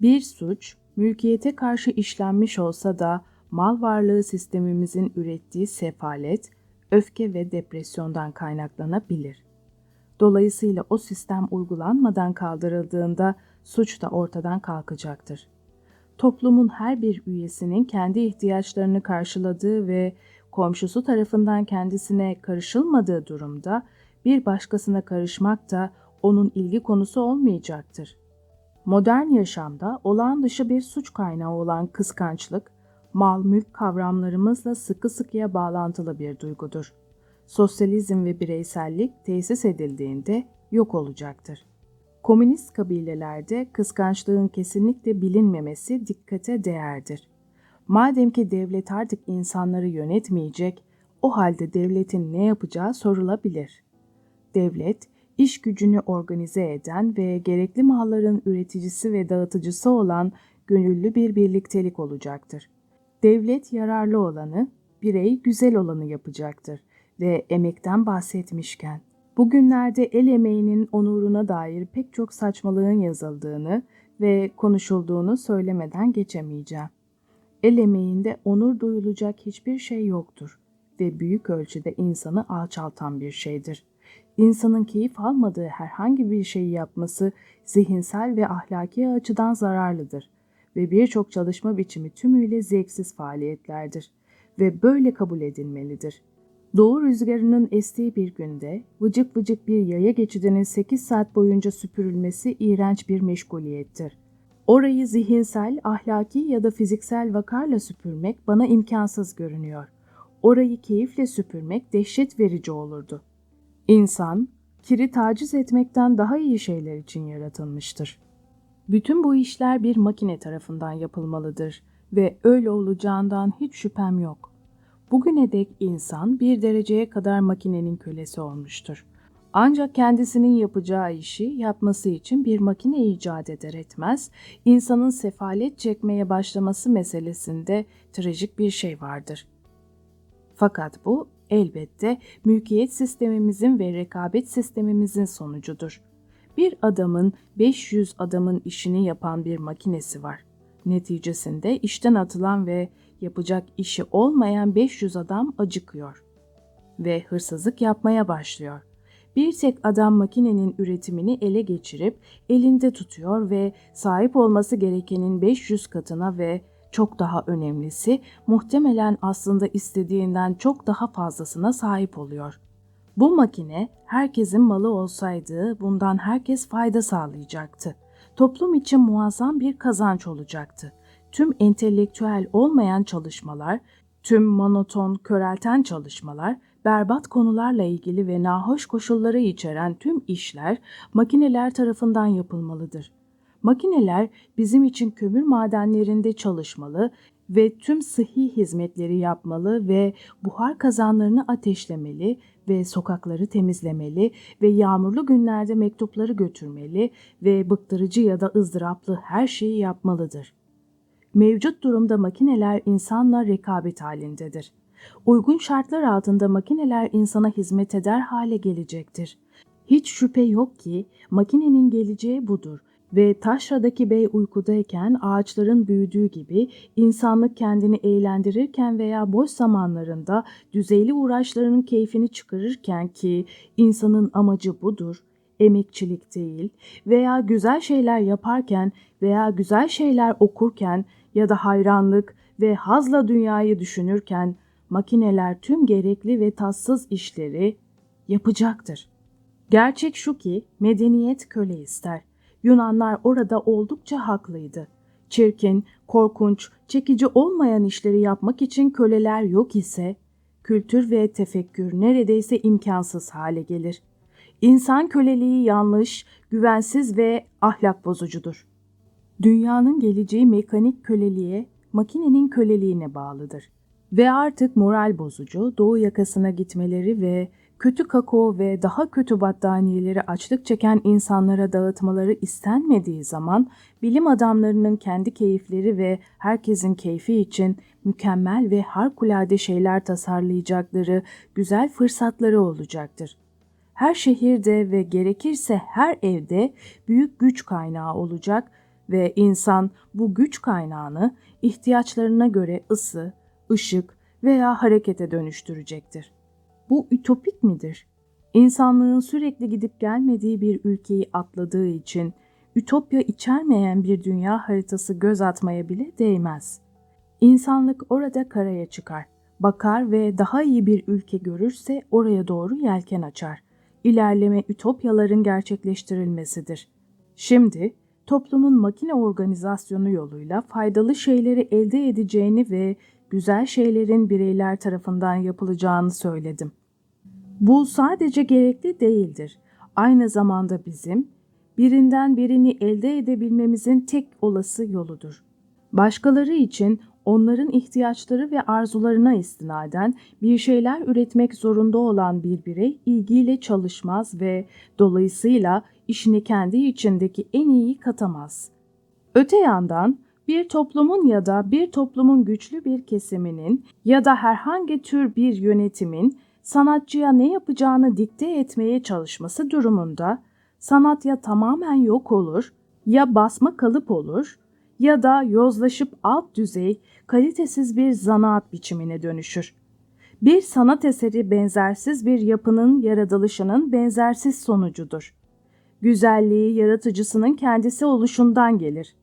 Bir suç, mülkiyete karşı işlenmiş olsa da mal varlığı sistemimizin ürettiği sefalet, öfke ve depresyondan kaynaklanabilir. Dolayısıyla o sistem uygulanmadan kaldırıldığında suç da ortadan kalkacaktır. Toplumun her bir üyesinin kendi ihtiyaçlarını karşıladığı ve komşusu tarafından kendisine karışılmadığı durumda bir başkasına karışmak da onun ilgi konusu olmayacaktır. Modern yaşamda olağan dışı bir suç kaynağı olan kıskançlık, mal mülk kavramlarımızla sıkı sıkıya bağlantılı bir duygudur. Sosyalizm ve bireysellik tesis edildiğinde yok olacaktır. Komünist kabilelerde kıskançlığın kesinlikle bilinmemesi dikkate değerdir. Madem ki devlet artık insanları yönetmeyecek, o halde devletin ne yapacağı sorulabilir. Devlet, iş gücünü organize eden ve gerekli malların üreticisi ve dağıtıcısı olan gönüllü bir birliktelik olacaktır. Devlet yararlı olanı, birey güzel olanı yapacaktır ve emekten bahsetmişken, bugünlerde el emeğinin onuruna dair pek çok saçmalığın yazıldığını ve konuşulduğunu söylemeden geçemeyeceğim. El emeğinde onur duyulacak hiçbir şey yoktur ve büyük ölçüde insanı alçaltan bir şeydir. İnsanın keyif almadığı herhangi bir şeyi yapması zihinsel ve ahlaki açıdan zararlıdır ve birçok çalışma biçimi tümüyle zevksiz faaliyetlerdir ve böyle kabul edilmelidir. Doğu rüzgarının estiği bir günde vıcık vıcık bir yaya geçidinin 8 saat boyunca süpürülmesi iğrenç bir meşguliyettir. Orayı zihinsel, ahlaki ya da fiziksel vakarla süpürmek bana imkansız görünüyor. Orayı keyifle süpürmek dehşet verici olurdu. İnsan, kiri taciz etmekten daha iyi şeyler için yaratılmıştır. Bütün bu işler bir makine tarafından yapılmalıdır ve öyle olacağından hiç şüphem yok. Bugüne dek insan bir dereceye kadar makinenin kölesi olmuştur. Ancak kendisinin yapacağı işi yapması için bir makine icat eder etmez, insanın sefalet çekmeye başlaması meselesinde trajik bir şey vardır. Fakat bu elbette mülkiyet sistemimizin ve rekabet sistemimizin sonucudur. Bir adamın 500 adamın işini yapan bir makinesi var. Neticesinde işten atılan ve yapacak işi olmayan 500 adam acıkıyor ve hırsızlık yapmaya başlıyor. Bir tek adam makinenin üretimini ele geçirip elinde tutuyor ve sahip olması gerekenin 500 katına ve çok daha önemlisi muhtemelen aslında istediğinden çok daha fazlasına sahip oluyor. Bu makine herkesin malı olsaydı bundan herkes fayda sağlayacaktı. Toplum için muazzam bir kazanç olacaktı. Tüm entelektüel olmayan çalışmalar, tüm monoton, körelten çalışmalar, berbat konularla ilgili ve nahoş koşulları içeren tüm işler makineler tarafından yapılmalıdır. Makineler bizim için kömür madenlerinde çalışmalı ve tüm sıhhi hizmetleri yapmalı ve buhar kazanlarını ateşlemeli ve sokakları temizlemeli ve yağmurlu günlerde mektupları götürmeli ve bıktırıcı ya da ızdıraplı her şeyi yapmalıdır. Mevcut durumda makineler insanla rekabet halindedir. Uygun şartlar altında makineler insana hizmet eder hale gelecektir. Hiç şüphe yok ki makinenin geleceği budur ve taşradaki bey uykudayken ağaçların büyüdüğü gibi insanlık kendini eğlendirirken veya boş zamanlarında düzeyli uğraşlarının keyfini çıkarırken ki insanın amacı budur, emekçilik değil veya güzel şeyler yaparken veya güzel şeyler okurken ya da hayranlık ve hazla dünyayı düşünürken makineler tüm gerekli ve tatsız işleri yapacaktır. Gerçek şu ki medeniyet köle ister. Yunanlar orada oldukça haklıydı. Çirkin, korkunç, çekici olmayan işleri yapmak için köleler yok ise kültür ve tefekkür neredeyse imkansız hale gelir. İnsan köleliği yanlış, güvensiz ve ahlak bozucudur. Dünyanın geleceği mekanik köleliğe, makinenin köleliğine bağlıdır. Ve artık moral bozucu, doğu yakasına gitmeleri ve kötü kakao ve daha kötü battaniyeleri açlık çeken insanlara dağıtmaları istenmediği zaman bilim adamlarının kendi keyifleri ve herkesin keyfi için mükemmel ve harikulade şeyler tasarlayacakları güzel fırsatları olacaktır. Her şehirde ve gerekirse her evde büyük güç kaynağı olacak ve insan bu güç kaynağını ihtiyaçlarına göre ısı, ışık veya harekete dönüştürecektir. Bu ütopik midir? İnsanlığın sürekli gidip gelmediği bir ülkeyi atladığı için ütopya içermeyen bir dünya haritası göz atmaya bile değmez. İnsanlık orada karaya çıkar, bakar ve daha iyi bir ülke görürse oraya doğru yelken açar. İlerleme ütopyaların gerçekleştirilmesidir. Şimdi toplumun makine organizasyonu yoluyla faydalı şeyleri elde edeceğini ve güzel şeylerin bireyler tarafından yapılacağını söyledim. Bu sadece gerekli değildir. Aynı zamanda bizim birinden birini elde edebilmemizin tek olası yoludur. Başkaları için onların ihtiyaçları ve arzularına istinaden bir şeyler üretmek zorunda olan bir birey ilgiyle çalışmaz ve dolayısıyla işini kendi içindeki en iyiyi katamaz. Öte yandan bir toplumun ya da bir toplumun güçlü bir kesiminin ya da herhangi tür bir yönetimin sanatçıya ne yapacağını dikte etmeye çalışması durumunda sanat ya tamamen yok olur ya basma kalıp olur ya da yozlaşıp alt düzey kalitesiz bir zanaat biçimine dönüşür. Bir sanat eseri benzersiz bir yapının yaratılışının benzersiz sonucudur. Güzelliği yaratıcısının kendisi oluşundan gelir.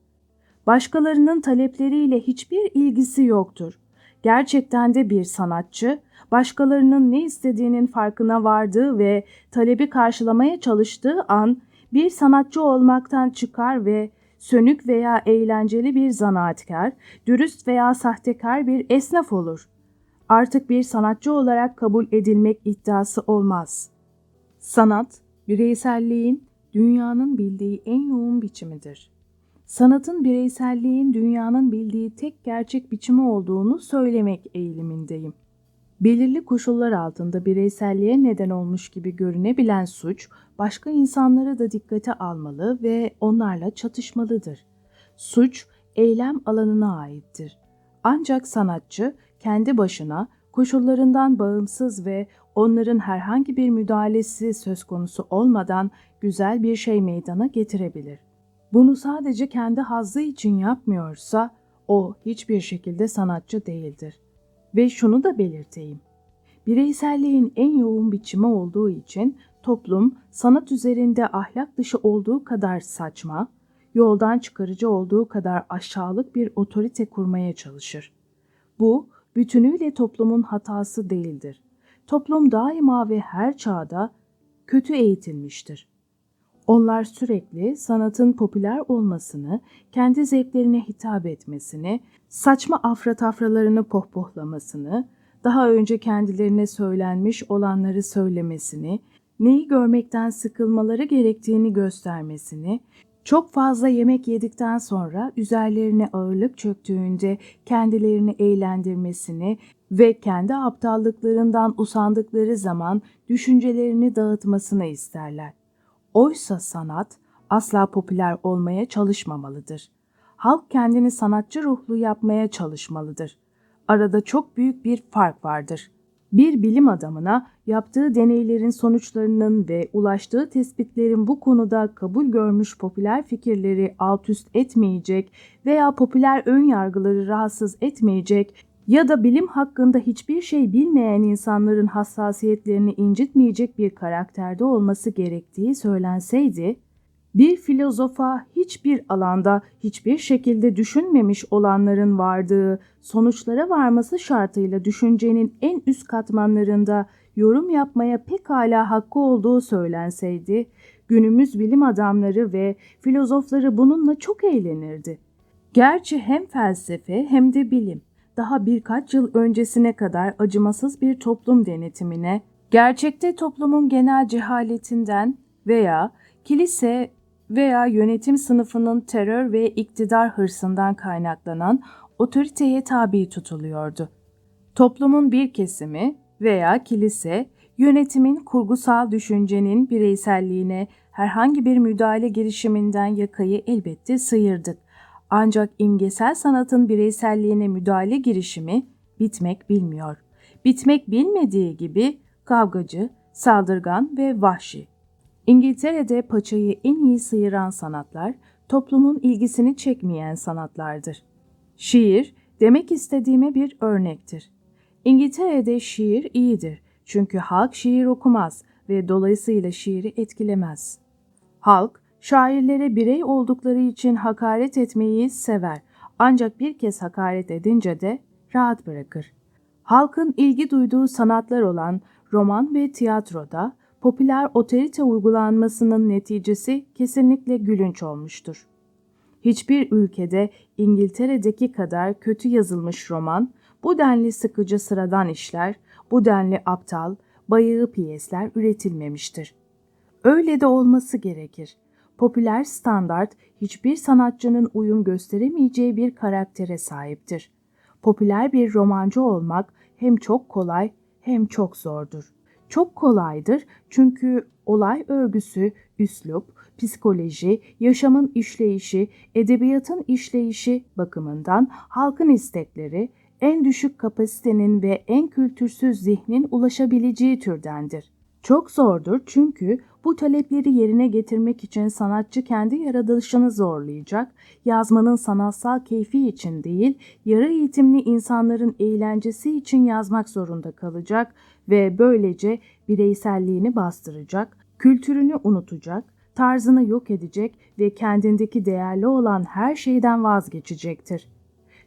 Başkalarının talepleriyle hiçbir ilgisi yoktur. Gerçekten de bir sanatçı, başkalarının ne istediğinin farkına vardığı ve talebi karşılamaya çalıştığı an bir sanatçı olmaktan çıkar ve sönük veya eğlenceli bir zanaatkar, dürüst veya sahtekar bir esnaf olur. Artık bir sanatçı olarak kabul edilmek iddiası olmaz. Sanat, bireyselliğin dünyanın bildiği en yoğun biçimidir. Sanatın bireyselliğin dünyanın bildiği tek gerçek biçimi olduğunu söylemek eğilimindeyim. Belirli koşullar altında bireyselliğe neden olmuş gibi görünebilen suç, başka insanlara da dikkate almalı ve onlarla çatışmalıdır. Suç, eylem alanına aittir. Ancak sanatçı kendi başına koşullarından bağımsız ve onların herhangi bir müdahalesi söz konusu olmadan güzel bir şey meydana getirebilir. Bunu sadece kendi hazzı için yapmıyorsa o hiçbir şekilde sanatçı değildir. Ve şunu da belirteyim. Bireyselliğin en yoğun biçimi olduğu için toplum sanat üzerinde ahlak dışı olduğu kadar saçma, yoldan çıkarıcı olduğu kadar aşağılık bir otorite kurmaya çalışır. Bu bütünüyle toplumun hatası değildir. Toplum daima ve her çağda kötü eğitilmiştir. Onlar sürekli sanatın popüler olmasını, kendi zevklerine hitap etmesini, saçma afra pohpohlamasını, daha önce kendilerine söylenmiş olanları söylemesini, neyi görmekten sıkılmaları gerektiğini göstermesini, çok fazla yemek yedikten sonra üzerlerine ağırlık çöktüğünde kendilerini eğlendirmesini ve kendi aptallıklarından usandıkları zaman düşüncelerini dağıtmasını isterler. Oysa sanat asla popüler olmaya çalışmamalıdır. Halk kendini sanatçı ruhlu yapmaya çalışmalıdır. Arada çok büyük bir fark vardır. Bir bilim adamına yaptığı deneylerin sonuçlarının ve ulaştığı tespitlerin bu konuda kabul görmüş popüler fikirleri alt üst etmeyecek veya popüler ön yargıları rahatsız etmeyecek ya da bilim hakkında hiçbir şey bilmeyen insanların hassasiyetlerini incitmeyecek bir karakterde olması gerektiği söylenseydi, Bir filozofa hiçbir alanda hiçbir şekilde düşünmemiş olanların vardığı sonuçlara varması şartıyla düşüncenin en üst katmanlarında yorum yapmaya pekala hakkı olduğu söylenseydi, günümüz bilim adamları ve filozofları bununla çok eğlenirdi. Gerçi hem felsefe hem de bilim daha birkaç yıl öncesine kadar acımasız bir toplum denetimine, gerçekte toplumun genel cehaletinden veya kilise veya yönetim sınıfının terör ve iktidar hırsından kaynaklanan otoriteye tabi tutuluyordu. Toplumun bir kesimi veya kilise yönetimin kurgusal düşüncenin bireyselliğine herhangi bir müdahale girişiminden yakayı elbette sıyırdık. Ancak imgesel sanatın bireyselliğine müdahale girişimi bitmek bilmiyor. Bitmek bilmediği gibi kavgacı, saldırgan ve vahşi. İngiltere'de paçayı en iyi sıyıran sanatlar, toplumun ilgisini çekmeyen sanatlardır. Şiir, demek istediğime bir örnektir. İngiltere'de şiir iyidir çünkü halk şiir okumaz ve dolayısıyla şiiri etkilemez. Halk, şairlere birey oldukları için hakaret etmeyi sever ancak bir kez hakaret edince de rahat bırakır. Halkın ilgi duyduğu sanatlar olan roman ve tiyatroda popüler otorite uygulanmasının neticesi kesinlikle gülünç olmuştur. Hiçbir ülkede İngiltere'deki kadar kötü yazılmış roman, bu denli sıkıcı sıradan işler, bu denli aptal, bayığı piyesler üretilmemiştir. Öyle de olması gerekir. Popüler standart hiçbir sanatçının uyum gösteremeyeceği bir karaktere sahiptir. Popüler bir romancı olmak hem çok kolay hem çok zordur çok kolaydır çünkü olay örgüsü, üslup, psikoloji, yaşamın işleyişi, edebiyatın işleyişi bakımından halkın istekleri, en düşük kapasitenin ve en kültürsüz zihnin ulaşabileceği türdendir. Çok zordur çünkü bu talepleri yerine getirmek için sanatçı kendi yaratılışını zorlayacak, yazmanın sanatsal keyfi için değil, yarı eğitimli insanların eğlencesi için yazmak zorunda kalacak ve böylece bireyselliğini bastıracak, kültürünü unutacak, tarzını yok edecek ve kendindeki değerli olan her şeyden vazgeçecektir.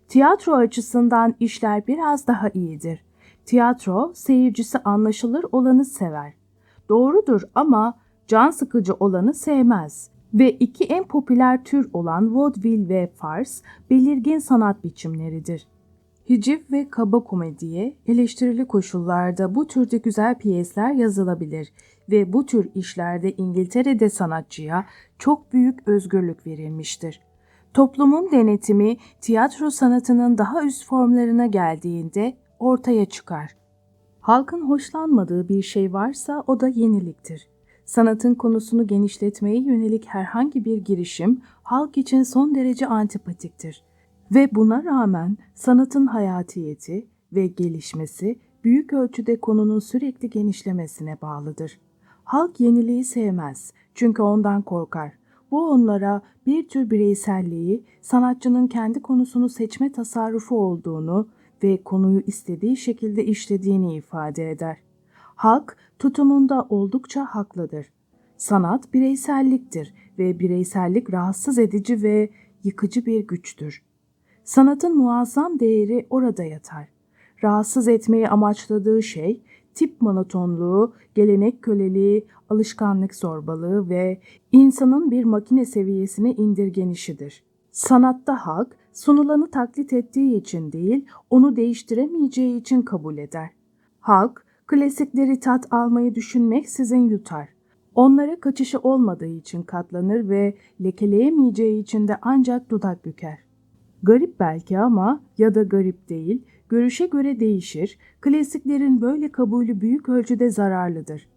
Tiyatro açısından işler biraz daha iyidir. Tiyatro seyircisi anlaşılır olanı sever. Doğrudur ama can sıkıcı olanı sevmez. Ve iki en popüler tür olan vaudeville ve fars belirgin sanat biçimleridir. Hiciv ve kaba komediye eleştirili koşullarda bu türde güzel piyesler yazılabilir ve bu tür işlerde İngiltere'de sanatçıya çok büyük özgürlük verilmiştir. Toplumun denetimi tiyatro sanatının daha üst formlarına geldiğinde ortaya çıkar. Halkın hoşlanmadığı bir şey varsa o da yeniliktir. Sanatın konusunu genişletmeye yönelik herhangi bir girişim halk için son derece antipatiktir. Ve buna rağmen sanatın hayatiyeti ve gelişmesi büyük ölçüde konunun sürekli genişlemesine bağlıdır. Halk yeniliği sevmez çünkü ondan korkar. Bu onlara bir tür bireyselliği, sanatçının kendi konusunu seçme tasarrufu olduğunu ve konuyu istediği şekilde işlediğini ifade eder. Halk tutumunda oldukça haklıdır. Sanat bireyselliktir ve bireysellik rahatsız edici ve yıkıcı bir güçtür. Sanatın muazzam değeri orada yatar. Rahatsız etmeyi amaçladığı şey tip monotonluğu, gelenek köleliği, alışkanlık zorbalığı ve insanın bir makine seviyesine indirgenişidir. Sanatta halk sunulanı taklit ettiği için değil, onu değiştiremeyeceği için kabul eder. Halk klasikleri tat almayı düşünmek sizin yutar. Onlara kaçışı olmadığı için katlanır ve lekeleyemeyeceği için de ancak dudak büker. Garip belki ama ya da garip değil, görüşe göre değişir, klasiklerin böyle kabulü büyük ölçüde zararlıdır.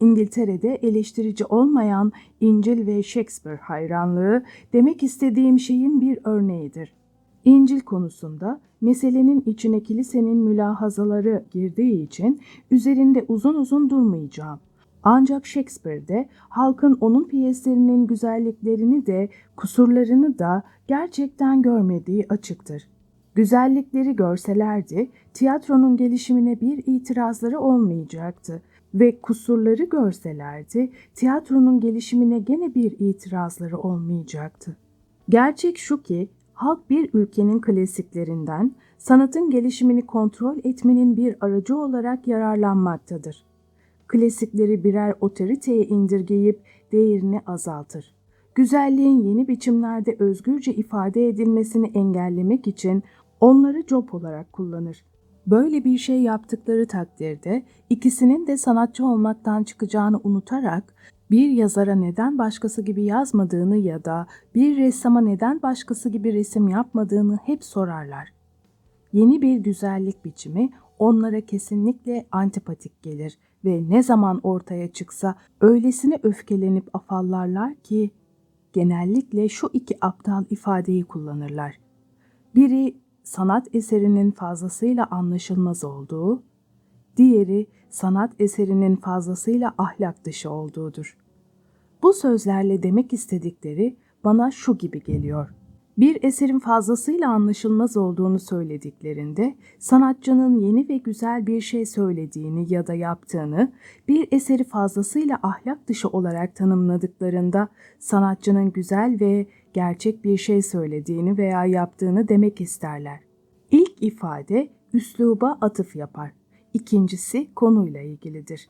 İngiltere'de eleştirici olmayan İncil ve Shakespeare hayranlığı demek istediğim şeyin bir örneğidir. İncil konusunda meselenin içine kilisenin mülahazaları girdiği için üzerinde uzun uzun durmayacağım. Ancak Shakespeare'de halkın onun piyeslerinin güzelliklerini de kusurlarını da gerçekten görmediği açıktır. Güzellikleri görselerdi tiyatronun gelişimine bir itirazları olmayacaktı ve kusurları görselerdi, tiyatronun gelişimine gene bir itirazları olmayacaktı. Gerçek şu ki, halk bir ülkenin klasiklerinden sanatın gelişimini kontrol etmenin bir aracı olarak yararlanmaktadır. Klasikleri birer otoriteye indirgeyip değerini azaltır. Güzelliğin yeni biçimlerde özgürce ifade edilmesini engellemek için onları job olarak kullanır. Böyle bir şey yaptıkları takdirde ikisinin de sanatçı olmaktan çıkacağını unutarak bir yazara neden başkası gibi yazmadığını ya da bir ressama neden başkası gibi resim yapmadığını hep sorarlar. Yeni bir güzellik biçimi onlara kesinlikle antipatik gelir ve ne zaman ortaya çıksa öylesine öfkelenip afallarlar ki genellikle şu iki aptal ifadeyi kullanırlar. Biri sanat eserinin fazlasıyla anlaşılmaz olduğu, diğeri sanat eserinin fazlasıyla ahlak dışı olduğudur. Bu sözlerle demek istedikleri bana şu gibi geliyor. Bir eserin fazlasıyla anlaşılmaz olduğunu söylediklerinde, sanatçının yeni ve güzel bir şey söylediğini ya da yaptığını, bir eseri fazlasıyla ahlak dışı olarak tanımladıklarında, sanatçının güzel ve gerçek bir şey söylediğini veya yaptığını demek isterler. İlk ifade üsluba atıf yapar. İkincisi konuyla ilgilidir.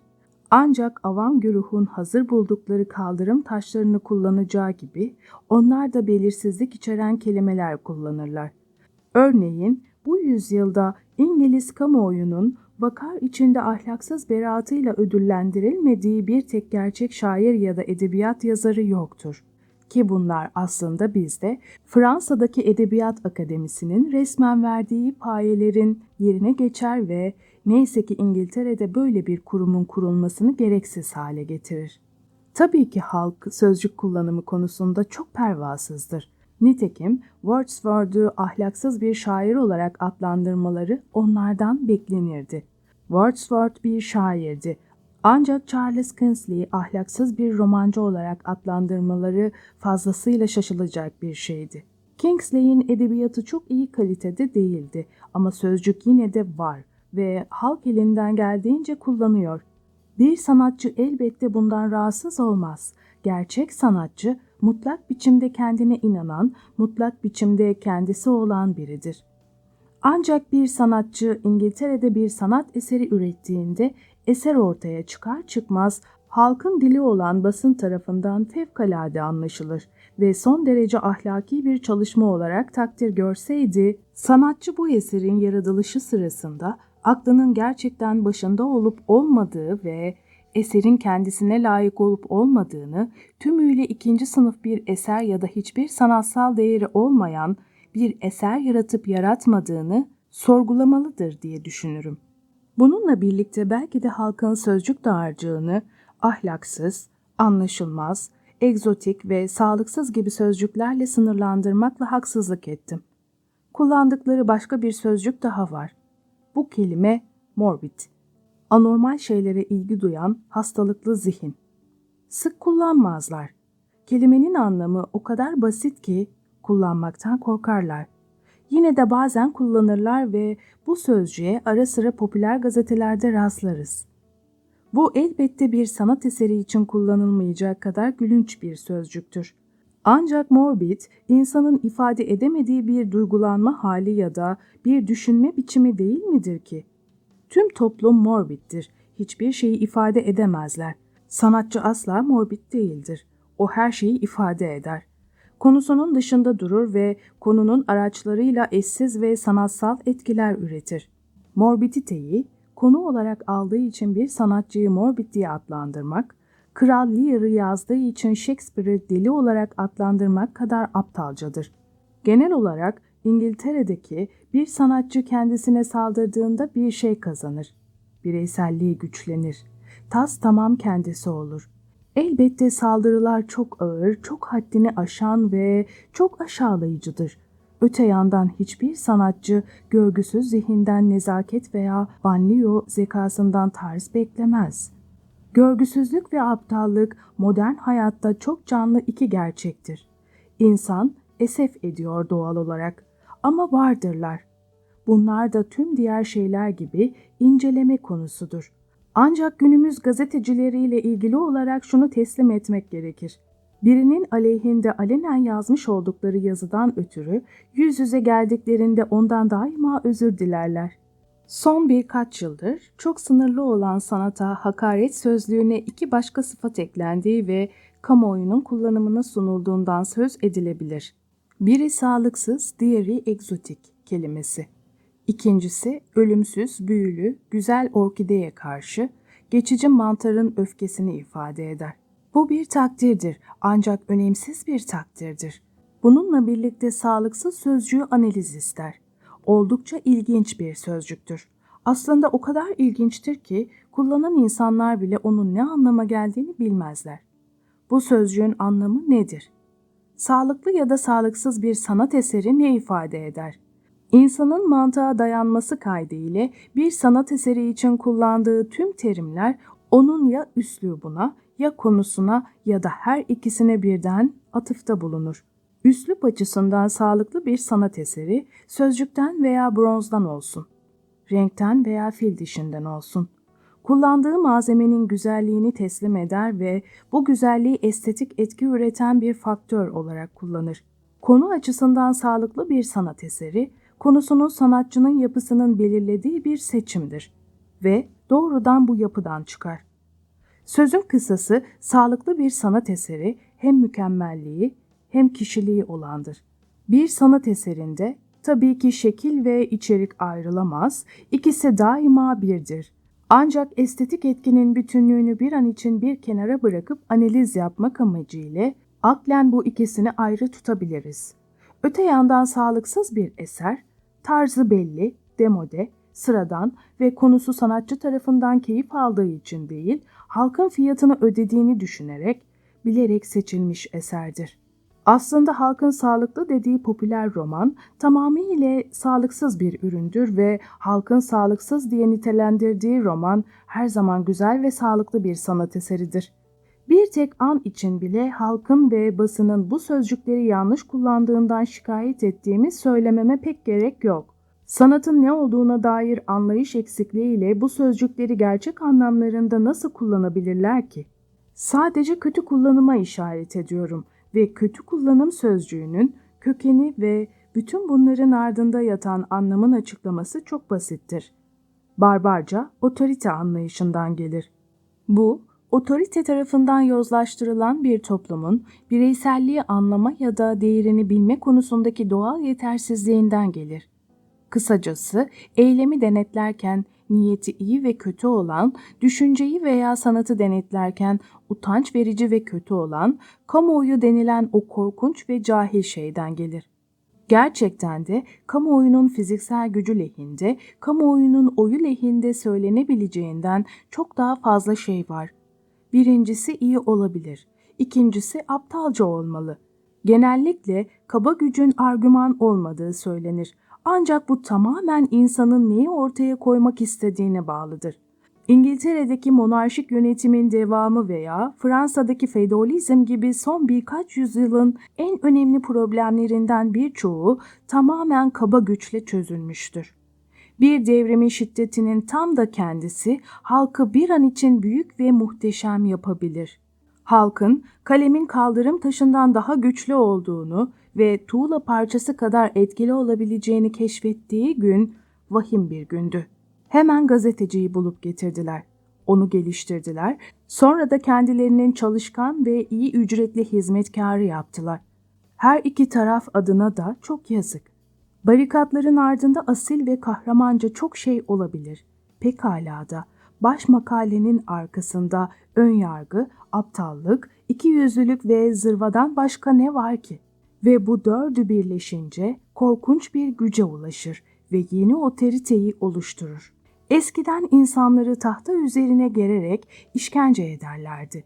Ancak avam güruhun hazır buldukları kaldırım taşlarını kullanacağı gibi onlar da belirsizlik içeren kelimeler kullanırlar. Örneğin bu yüzyılda İngiliz kamuoyunun vakar içinde ahlaksız beraatıyla ödüllendirilmediği bir tek gerçek şair ya da edebiyat yazarı yoktur. Ki bunlar aslında bizde Fransa'daki Edebiyat Akademisi'nin resmen verdiği payelerin yerine geçer ve neyse ki İngiltere'de böyle bir kurumun kurulmasını gereksiz hale getirir. Tabii ki halk sözcük kullanımı konusunda çok pervasızdır. Nitekim Wordsworth'u ahlaksız bir şair olarak adlandırmaları onlardan beklenirdi. Wordsworth bir şairdi ancak Charles Kingsley'i ahlaksız bir romancı olarak adlandırmaları fazlasıyla şaşılacak bir şeydi. Kingsley'in edebiyatı çok iyi kalitede değildi ama sözcük yine de var ve halk elinden geldiğince kullanıyor. Bir sanatçı elbette bundan rahatsız olmaz. Gerçek sanatçı mutlak biçimde kendine inanan, mutlak biçimde kendisi olan biridir. Ancak bir sanatçı İngiltere'de bir sanat eseri ürettiğinde eser ortaya çıkar çıkmaz halkın dili olan basın tarafından fevkalade anlaşılır ve son derece ahlaki bir çalışma olarak takdir görseydi, sanatçı bu eserin yaratılışı sırasında aklının gerçekten başında olup olmadığı ve eserin kendisine layık olup olmadığını, tümüyle ikinci sınıf bir eser ya da hiçbir sanatsal değeri olmayan bir eser yaratıp yaratmadığını sorgulamalıdır diye düşünürüm. Bununla birlikte belki de halkın sözcük dağarcığını ahlaksız, anlaşılmaz, egzotik ve sağlıksız gibi sözcüklerle sınırlandırmakla haksızlık ettim. Kullandıkları başka bir sözcük daha var. Bu kelime morbid. Anormal şeylere ilgi duyan hastalıklı zihin. Sık kullanmazlar. Kelimenin anlamı o kadar basit ki kullanmaktan korkarlar. Yine de bazen kullanırlar ve bu sözcüğe ara sıra popüler gazetelerde rastlarız. Bu elbette bir sanat eseri için kullanılmayacak kadar gülünç bir sözcüktür. Ancak morbid, insanın ifade edemediği bir duygulanma hali ya da bir düşünme biçimi değil midir ki? Tüm toplum morbiddir. Hiçbir şeyi ifade edemezler. Sanatçı asla morbid değildir. O her şeyi ifade eder konusunun dışında durur ve konunun araçlarıyla eşsiz ve sanatsal etkiler üretir. Morbiditeyi konu olarak aldığı için bir sanatçıyı morbid diye adlandırmak, Kral Lear'ı yazdığı için Shakespeare'i deli olarak adlandırmak kadar aptalcadır. Genel olarak İngiltere'deki bir sanatçı kendisine saldırdığında bir şey kazanır. Bireyselliği güçlenir. Tas tamam kendisi olur. Elbette saldırılar çok ağır, çok haddini aşan ve çok aşağılayıcıdır. Öte yandan hiçbir sanatçı görgüsüz zihinden nezaket veya banlio zekasından tarz beklemez. Görgüsüzlük ve aptallık modern hayatta çok canlı iki gerçektir. İnsan esef ediyor doğal olarak ama vardırlar. Bunlar da tüm diğer şeyler gibi inceleme konusudur. Ancak günümüz gazetecileriyle ilgili olarak şunu teslim etmek gerekir. Birinin aleyhinde alenen yazmış oldukları yazıdan ötürü yüz yüze geldiklerinde ondan daima özür dilerler. Son birkaç yıldır çok sınırlı olan sanata hakaret sözlüğüne iki başka sıfat eklendiği ve kamuoyunun kullanımına sunulduğundan söz edilebilir. Biri sağlıksız, diğeri egzotik kelimesi. İkincisi ölümsüz, büyülü, güzel orkideye karşı geçici mantarın öfkesini ifade eder. Bu bir takdirdir ancak önemsiz bir takdirdir. Bununla birlikte sağlıksız sözcüğü analiz ister. Oldukça ilginç bir sözcüktür. Aslında o kadar ilginçtir ki kullanan insanlar bile onun ne anlama geldiğini bilmezler. Bu sözcüğün anlamı nedir? Sağlıklı ya da sağlıksız bir sanat eseri ne ifade eder? İnsanın mantığa dayanması kaydıyla bir sanat eseri için kullandığı tüm terimler onun ya üslubuna ya konusuna ya da her ikisine birden atıfta bulunur. Üslup açısından sağlıklı bir sanat eseri sözcükten veya bronzdan olsun, renkten veya fil dişinden olsun. Kullandığı malzemenin güzelliğini teslim eder ve bu güzelliği estetik etki üreten bir faktör olarak kullanır. Konu açısından sağlıklı bir sanat eseri, konusunun sanatçının yapısının belirlediği bir seçimdir ve doğrudan bu yapıdan çıkar. Sözün kısası sağlıklı bir sanat eseri hem mükemmelliği hem kişiliği olandır. Bir sanat eserinde tabii ki şekil ve içerik ayrılamaz, ikisi daima birdir. Ancak estetik etkinin bütünlüğünü bir an için bir kenara bırakıp analiz yapmak amacıyla aklen bu ikisini ayrı tutabiliriz. Öte yandan sağlıksız bir eser, tarzı belli, demode, sıradan ve konusu sanatçı tarafından keyif aldığı için değil, halkın fiyatını ödediğini düşünerek, bilerek seçilmiş eserdir. Aslında halkın sağlıklı dediği popüler roman tamamıyla sağlıksız bir üründür ve halkın sağlıksız diye nitelendirdiği roman her zaman güzel ve sağlıklı bir sanat eseridir. Bir tek an için bile halkın ve basının bu sözcükleri yanlış kullandığından şikayet ettiğimi söylememe pek gerek yok. Sanatın ne olduğuna dair anlayış eksikliğiyle bu sözcükleri gerçek anlamlarında nasıl kullanabilirler ki? Sadece kötü kullanıma işaret ediyorum ve kötü kullanım sözcüğünün kökeni ve bütün bunların ardında yatan anlamın açıklaması çok basittir. Barbarca otorite anlayışından gelir. Bu, otorite tarafından yozlaştırılan bir toplumun bireyselliği anlama ya da değerini bilme konusundaki doğal yetersizliğinden gelir. Kısacası eylemi denetlerken niyeti iyi ve kötü olan, düşünceyi veya sanatı denetlerken utanç verici ve kötü olan, kamuoyu denilen o korkunç ve cahil şeyden gelir. Gerçekten de kamuoyunun fiziksel gücü lehinde, kamuoyunun oyu lehinde söylenebileceğinden çok daha fazla şey var. Birincisi iyi olabilir, ikincisi aptalca olmalı. Genellikle kaba gücün argüman olmadığı söylenir ancak bu tamamen insanın neyi ortaya koymak istediğine bağlıdır. İngiltere'deki monarşik yönetimin devamı veya Fransa'daki feodalizm gibi son birkaç yüzyılın en önemli problemlerinden birçoğu tamamen kaba güçle çözülmüştür. Bir devrimin şiddetinin tam da kendisi halkı bir an için büyük ve muhteşem yapabilir. Halkın kalemin kaldırım taşından daha güçlü olduğunu ve tuğla parçası kadar etkili olabileceğini keşfettiği gün vahim bir gündü. Hemen gazeteciyi bulup getirdiler. Onu geliştirdiler. Sonra da kendilerinin çalışkan ve iyi ücretli hizmetkarı yaptılar. Her iki taraf adına da çok yazık. Barikatların ardında asil ve kahramanca çok şey olabilir. Pekala da baş makalenin arkasında ön yargı, aptallık, ikiyüzlülük ve zırvadan başka ne var ki? Ve bu dördü birleşince korkunç bir güce ulaşır ve yeni otoriteyi oluşturur. Eskiden insanları tahta üzerine gererek işkence ederlerdi.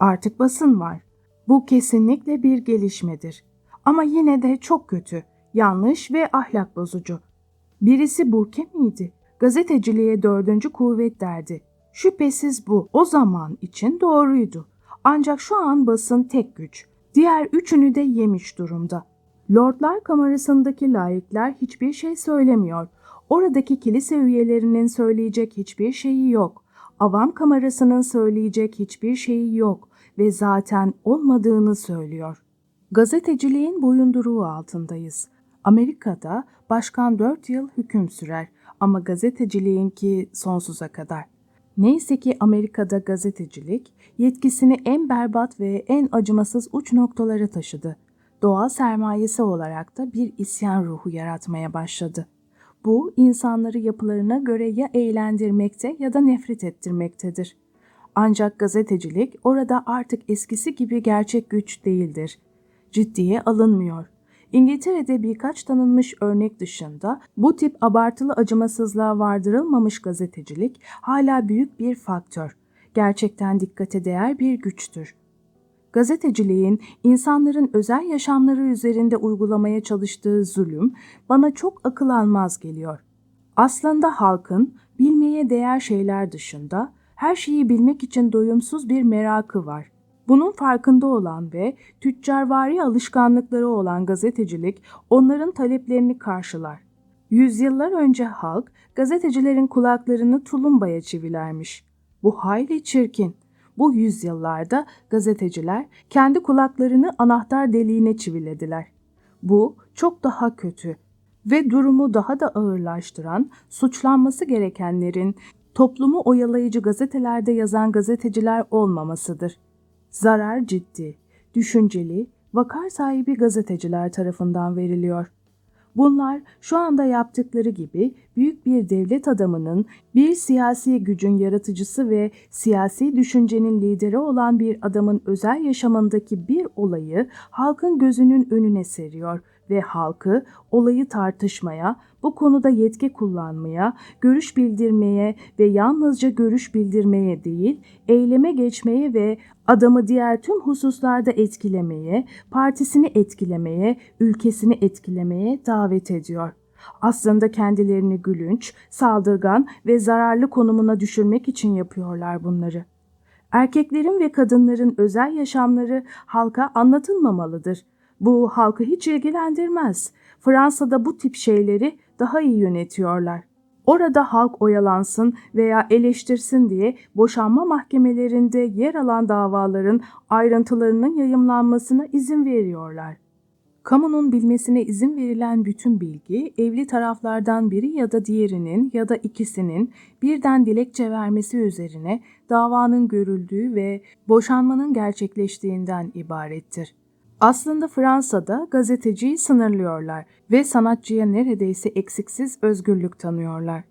Artık basın var. Bu kesinlikle bir gelişmedir. Ama yine de çok kötü, yanlış ve ahlak bozucu. Birisi Burke miydi? Gazeteciliğe dördüncü kuvvet derdi. Şüphesiz bu o zaman için doğruydu. Ancak şu an basın tek güç. Diğer üçünü de yemiş durumda. Lordlar kamerasındaki laikler hiçbir şey söylemiyor. Oradaki kilise üyelerinin söyleyecek hiçbir şeyi yok. avam kamerasının söyleyecek hiçbir şeyi yok ve zaten olmadığını söylüyor. Gazeteciliğin boyunduruğu altındayız. Amerika'da başkan 4 yıl hüküm sürer ama gazeteciliğinki sonsuza kadar. Neyse ki Amerika'da gazetecilik yetkisini en berbat ve en acımasız uç noktalara taşıdı. Doğal sermayesi olarak da bir isyan ruhu yaratmaya başladı. Bu insanları yapılarına göre ya eğlendirmekte ya da nefret ettirmektedir. Ancak gazetecilik orada artık eskisi gibi gerçek güç değildir. Ciddiye alınmıyor. İngiltere'de birkaç tanınmış örnek dışında bu tip abartılı acımasızlığa vardırılmamış gazetecilik hala büyük bir faktör. Gerçekten dikkate değer bir güçtür. Gazeteciliğin insanların özel yaşamları üzerinde uygulamaya çalıştığı zulüm bana çok akıl almaz geliyor. Aslında halkın bilmeye değer şeyler dışında her şeyi bilmek için doyumsuz bir merakı var. Bunun farkında olan ve tüccarvari alışkanlıkları olan gazetecilik onların taleplerini karşılar. Yüzyıllar önce halk gazetecilerin kulaklarını tulumbaya çivilermiş. Bu hayli çirkin. Bu yüzyıllarda gazeteciler kendi kulaklarını anahtar deliğine çivilediler. Bu çok daha kötü ve durumu daha da ağırlaştıran suçlanması gerekenlerin toplumu oyalayıcı gazetelerde yazan gazeteciler olmamasıdır. Zarar ciddi, düşünceli, vakar sahibi gazeteciler tarafından veriliyor. Bunlar şu anda yaptıkları gibi büyük bir devlet adamının, bir siyasi gücün yaratıcısı ve siyasi düşüncenin lideri olan bir adamın özel yaşamındaki bir olayı halkın gözünün önüne seriyor ve halkı olayı tartışmaya, bu konuda yetki kullanmaya, görüş bildirmeye ve yalnızca görüş bildirmeye değil, eyleme geçmeye ve adamı diğer tüm hususlarda etkilemeye, partisini etkilemeye, ülkesini etkilemeye davet ediyor. Aslında kendilerini gülünç, saldırgan ve zararlı konumuna düşürmek için yapıyorlar bunları. Erkeklerin ve kadınların özel yaşamları halka anlatılmamalıdır. Bu halkı hiç ilgilendirmez. Fransa'da bu tip şeyleri daha iyi yönetiyorlar. Orada halk oyalansın veya eleştirsin diye boşanma mahkemelerinde yer alan davaların ayrıntılarının yayımlanmasına izin veriyorlar. Kamunun bilmesine izin verilen bütün bilgi evli taraflardan biri ya da diğerinin ya da ikisinin birden dilekçe vermesi üzerine davanın görüldüğü ve boşanmanın gerçekleştiğinden ibarettir. Aslında Fransa'da gazeteciyi sınırlıyorlar ve sanatçıya neredeyse eksiksiz özgürlük tanıyorlar.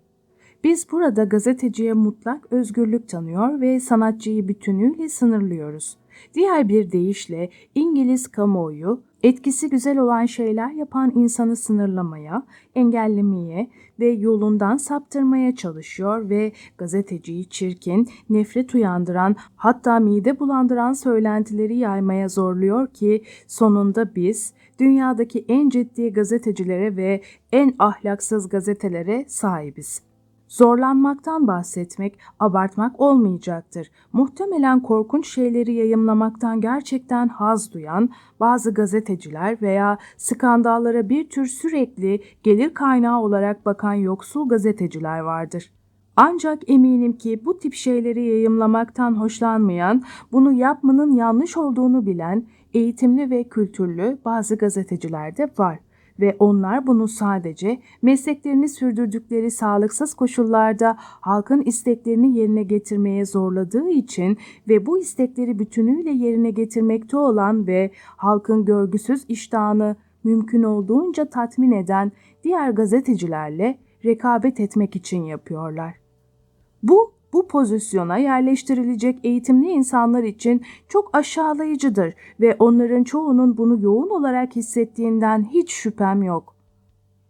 Biz burada gazeteciye mutlak özgürlük tanıyor ve sanatçıyı bütünüyle sınırlıyoruz. Diğer bir deyişle İngiliz kamuoyu etkisi güzel olan şeyler yapan insanı sınırlamaya, engellemeye ve yolundan saptırmaya çalışıyor ve gazeteciyi çirkin, nefret uyandıran hatta mide bulandıran söylentileri yaymaya zorluyor ki sonunda biz dünyadaki en ciddi gazetecilere ve en ahlaksız gazetelere sahibiz. Zorlanmaktan bahsetmek, abartmak olmayacaktır. Muhtemelen korkunç şeyleri yayımlamaktan gerçekten haz duyan bazı gazeteciler veya skandallara bir tür sürekli gelir kaynağı olarak bakan yoksul gazeteciler vardır. Ancak eminim ki bu tip şeyleri yayımlamaktan hoşlanmayan, bunu yapmanın yanlış olduğunu bilen, eğitimli ve kültürlü bazı gazeteciler de var ve onlar bunu sadece mesleklerini sürdürdükleri sağlıksız koşullarda halkın isteklerini yerine getirmeye zorladığı için ve bu istekleri bütünüyle yerine getirmekte olan ve halkın görgüsüz iştahını mümkün olduğunca tatmin eden diğer gazetecilerle rekabet etmek için yapıyorlar. Bu bu pozisyona yerleştirilecek eğitimli insanlar için çok aşağılayıcıdır ve onların çoğunun bunu yoğun olarak hissettiğinden hiç şüphem yok.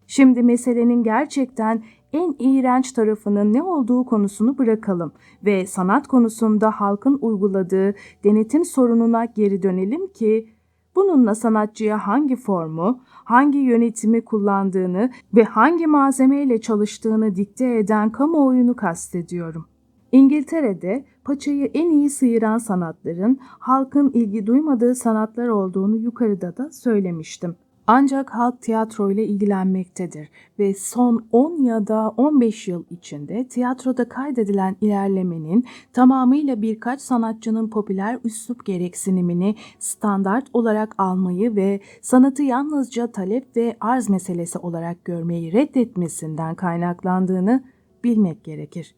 Şimdi meselenin gerçekten en iğrenç tarafının ne olduğu konusunu bırakalım ve sanat konusunda halkın uyguladığı denetim sorununa geri dönelim ki bununla sanatçıya hangi formu, hangi yönetimi kullandığını ve hangi malzemeyle çalıştığını dikte eden kamuoyunu kastediyorum. İngiltere'de paçayı en iyi sıyıran sanatların halkın ilgi duymadığı sanatlar olduğunu yukarıda da söylemiştim. Ancak halk tiyatro ile ilgilenmektedir ve son 10 ya da 15 yıl içinde tiyatroda kaydedilen ilerlemenin tamamıyla birkaç sanatçının popüler üslup gereksinimini standart olarak almayı ve sanatı yalnızca talep ve arz meselesi olarak görmeyi reddetmesinden kaynaklandığını bilmek gerekir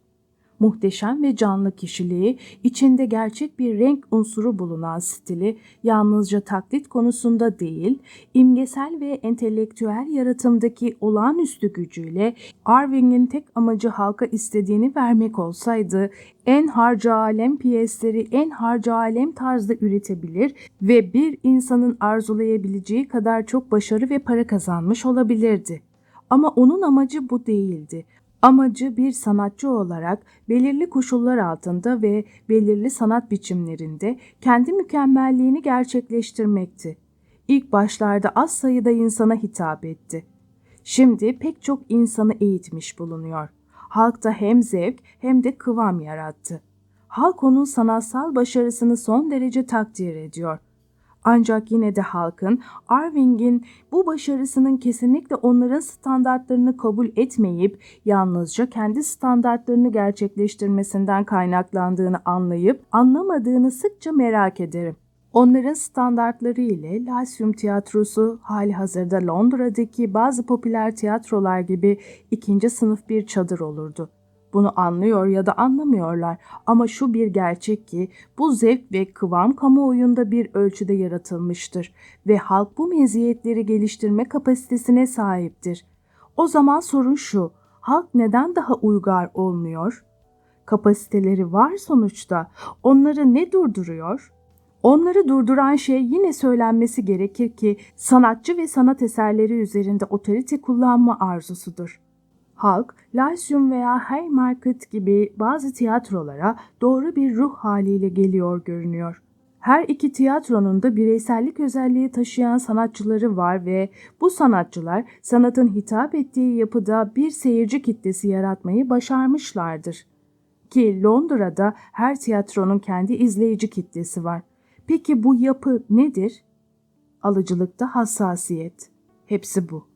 muhteşem ve canlı kişiliği, içinde gerçek bir renk unsuru bulunan stili yalnızca taklit konusunda değil, imgesel ve entelektüel yaratımdaki olağanüstü gücüyle Arving'in tek amacı halka istediğini vermek olsaydı, en harca alem piyesleri en harca alem tarzda üretebilir ve bir insanın arzulayabileceği kadar çok başarı ve para kazanmış olabilirdi. Ama onun amacı bu değildi. Amacı bir sanatçı olarak belirli koşullar altında ve belirli sanat biçimlerinde kendi mükemmelliğini gerçekleştirmekti. İlk başlarda az sayıda insana hitap etti. Şimdi pek çok insanı eğitmiş bulunuyor. Halkta hem zevk hem de kıvam yarattı. Halk onun sanatsal başarısını son derece takdir ediyor. Ancak yine de halkın Arving'in bu başarısının kesinlikle onların standartlarını kabul etmeyip yalnızca kendi standartlarını gerçekleştirmesinden kaynaklandığını anlayıp anlamadığını sıkça merak ederim. Onların standartları ile Lyceum tiyatrosu hali hazırda Londra'daki bazı popüler tiyatrolar gibi ikinci sınıf bir çadır olurdu. Bunu anlıyor ya da anlamıyorlar ama şu bir gerçek ki bu zevk ve kıvam kamuoyunda bir ölçüde yaratılmıştır ve halk bu meziyetleri geliştirme kapasitesine sahiptir. O zaman sorun şu, halk neden daha uygar olmuyor? Kapasiteleri var sonuçta. Onları ne durduruyor? Onları durduran şey yine söylenmesi gerekir ki sanatçı ve sanat eserleri üzerinde otorite kullanma arzusudur. Halk, Lyceum veya Haymarket gibi bazı tiyatrolara doğru bir ruh haliyle geliyor görünüyor. Her iki tiyatronun da bireysellik özelliği taşıyan sanatçıları var ve bu sanatçılar sanatın hitap ettiği yapıda bir seyirci kitlesi yaratmayı başarmışlardır. Ki Londra'da her tiyatronun kendi izleyici kitlesi var. Peki bu yapı nedir? Alıcılıkta hassasiyet. Hepsi bu.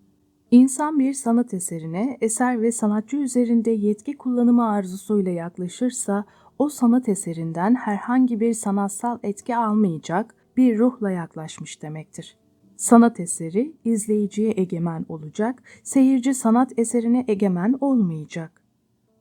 İnsan bir sanat eserine eser ve sanatçı üzerinde yetki kullanımı arzusuyla yaklaşırsa o sanat eserinden herhangi bir sanatsal etki almayacak bir ruhla yaklaşmış demektir. Sanat eseri izleyiciye egemen olacak, seyirci sanat eserine egemen olmayacak.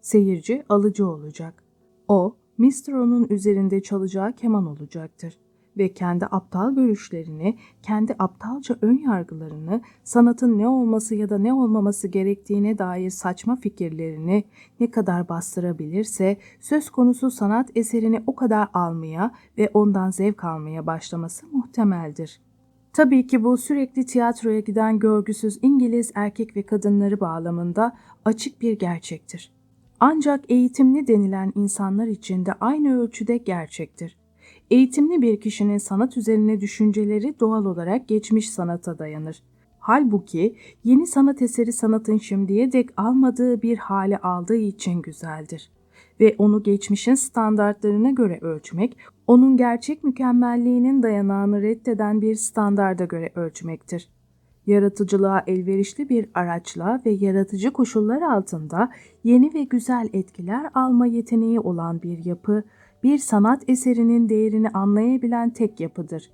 Seyirci alıcı olacak. O, Mistro'nun üzerinde çalacağı keman olacaktır ve kendi aptal görüşlerini, kendi aptalca ön yargılarını, sanatın ne olması ya da ne olmaması gerektiğine dair saçma fikirlerini ne kadar bastırabilirse söz konusu sanat eserini o kadar almaya ve ondan zevk almaya başlaması muhtemeldir. Tabii ki bu sürekli tiyatroya giden görgüsüz İngiliz erkek ve kadınları bağlamında açık bir gerçektir. Ancak eğitimli denilen insanlar için de aynı ölçüde gerçektir. Eğitimli bir kişinin sanat üzerine düşünceleri doğal olarak geçmiş sanata dayanır. Halbuki yeni sanat eseri sanatın şimdiye dek almadığı bir hale aldığı için güzeldir. Ve onu geçmişin standartlarına göre ölçmek, onun gerçek mükemmelliğinin dayanağını reddeden bir standarda göre ölçmektir. Yaratıcılığa elverişli bir araçla ve yaratıcı koşullar altında yeni ve güzel etkiler alma yeteneği olan bir yapı, bir sanat eserinin değerini anlayabilen tek yapıdır.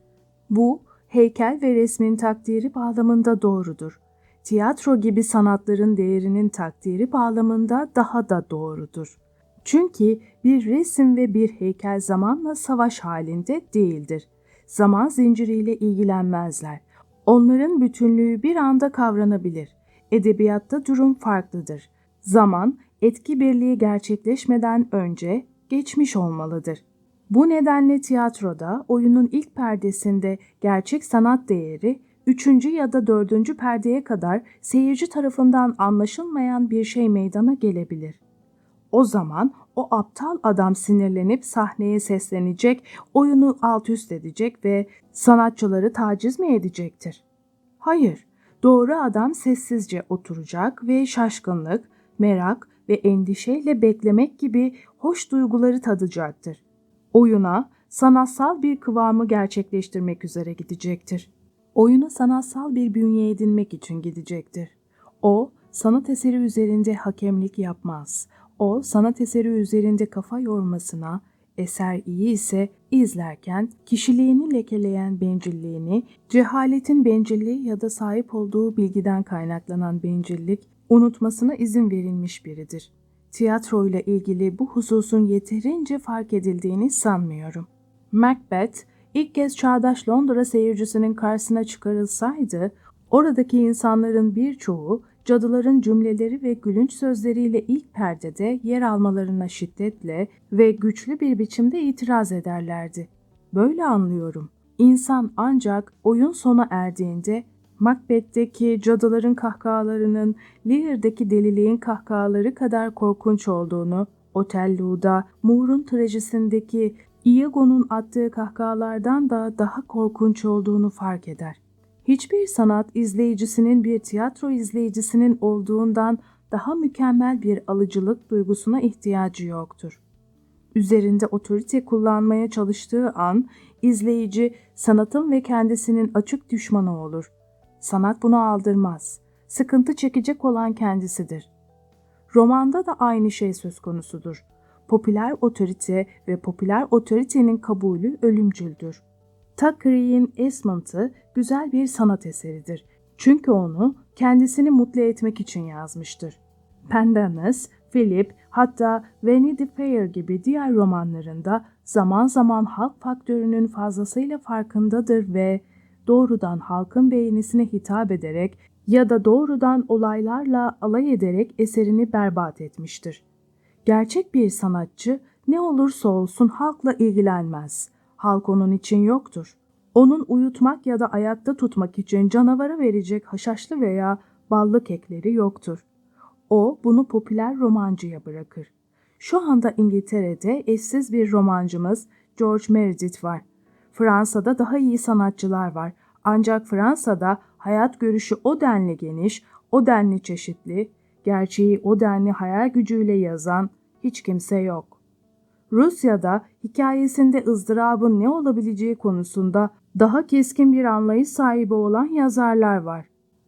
Bu, heykel ve resmin takdiri bağlamında doğrudur. Tiyatro gibi sanatların değerinin takdiri bağlamında daha da doğrudur. Çünkü bir resim ve bir heykel zamanla savaş halinde değildir. Zaman zinciriyle ilgilenmezler. Onların bütünlüğü bir anda kavranabilir. Edebiyatta durum farklıdır. Zaman, etki birliği gerçekleşmeden önce geçmiş olmalıdır. Bu nedenle tiyatroda oyunun ilk perdesinde gerçek sanat değeri üçüncü ya da dördüncü perdeye kadar seyirci tarafından anlaşılmayan bir şey meydana gelebilir. O zaman o aptal adam sinirlenip sahneye seslenecek, oyunu alt üst edecek ve sanatçıları taciz mi edecektir? Hayır, doğru adam sessizce oturacak ve şaşkınlık, merak ve endişeyle beklemek gibi hoş duyguları tadacaktır. Oyuna sanatsal bir kıvamı gerçekleştirmek üzere gidecektir. oyuna sanatsal bir bünye edinmek için gidecektir. O, sanat eseri üzerinde hakemlik yapmaz. O, sanat eseri üzerinde kafa yormasına, eser iyi ise izlerken kişiliğini lekeleyen bencilliğini, cehaletin bencilliği ya da sahip olduğu bilgiden kaynaklanan bencillik unutmasına izin verilmiş biridir. Tiyatroyla ilgili bu hususun yeterince fark edildiğini sanmıyorum. Macbeth ilk kez çağdaş Londra seyircisinin karşısına çıkarılsaydı, oradaki insanların birçoğu cadıların cümleleri ve gülünç sözleriyle ilk perdede yer almalarına şiddetle ve güçlü bir biçimde itiraz ederlerdi. Böyle anlıyorum. İnsan ancak oyun sona erdiğinde Macbeth'teki cadıların kahkahalarının Lear'daki deliliğin kahkahaları kadar korkunç olduğunu, Otello'da Moore'un trajesindeki Iago'nun attığı kahkahalardan da daha korkunç olduğunu fark eder. Hiçbir sanat izleyicisinin bir tiyatro izleyicisinin olduğundan daha mükemmel bir alıcılık duygusuna ihtiyacı yoktur. Üzerinde otorite kullanmaya çalıştığı an izleyici sanatın ve kendisinin açık düşmanı olur. Sanat bunu aldırmaz. Sıkıntı çekecek olan kendisidir. Romanda da aynı şey söz konusudur. Popüler otorite ve popüler otoritenin kabulü ölümcüldür. Thackeray'in Esmond'ı güzel bir sanat eseridir. Çünkü onu kendisini mutlu etmek için yazmıştır. Pendennis, Philip hatta Vanity Fair gibi diğer romanlarında zaman zaman halk faktörünün fazlasıyla farkındadır ve doğrudan halkın beğenisine hitap ederek ya da doğrudan olaylarla alay ederek eserini berbat etmiştir. Gerçek bir sanatçı ne olursa olsun halkla ilgilenmez. Halk onun için yoktur. Onun uyutmak ya da ayakta tutmak için canavara verecek haşhaşlı veya ballı kekleri yoktur. O bunu popüler romancıya bırakır. Şu anda İngiltere'de eşsiz bir romancımız George Meredith var. Fransa'da daha iyi sanatçılar var. Ancak Fransa'da hayat görüşü o denli geniş, o denli çeşitli, gerçeği o denli hayal gücüyle yazan hiç kimse yok. Rusya'da hikayesinde ızdırabın ne olabileceği konusunda daha keskin bir anlayış sahibi olan yazarlar var.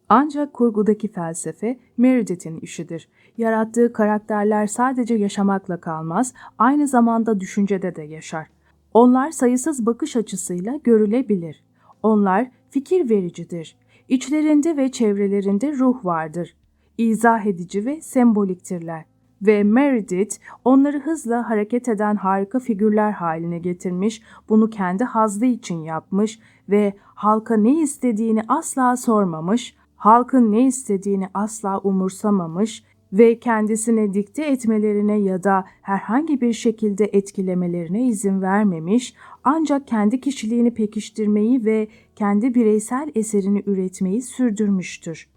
Ancak kurgudaki felsefe Meredith'in işidir. Yarattığı karakterler sadece yaşamakla kalmaz, aynı zamanda düşüncede de yaşar. Onlar sayısız bakış açısıyla görülebilir. Onlar fikir vericidir. İçlerinde ve çevrelerinde ruh vardır. İzah edici ve semboliktirler ve Meredith onları hızla hareket eden harika figürler haline getirmiş, bunu kendi hazzı için yapmış ve halka ne istediğini asla sormamış, halkın ne istediğini asla umursamamış ve kendisine dikte etmelerine ya da herhangi bir şekilde etkilemelerine izin vermemiş, ancak kendi kişiliğini pekiştirmeyi ve kendi bireysel eserini üretmeyi sürdürmüştür.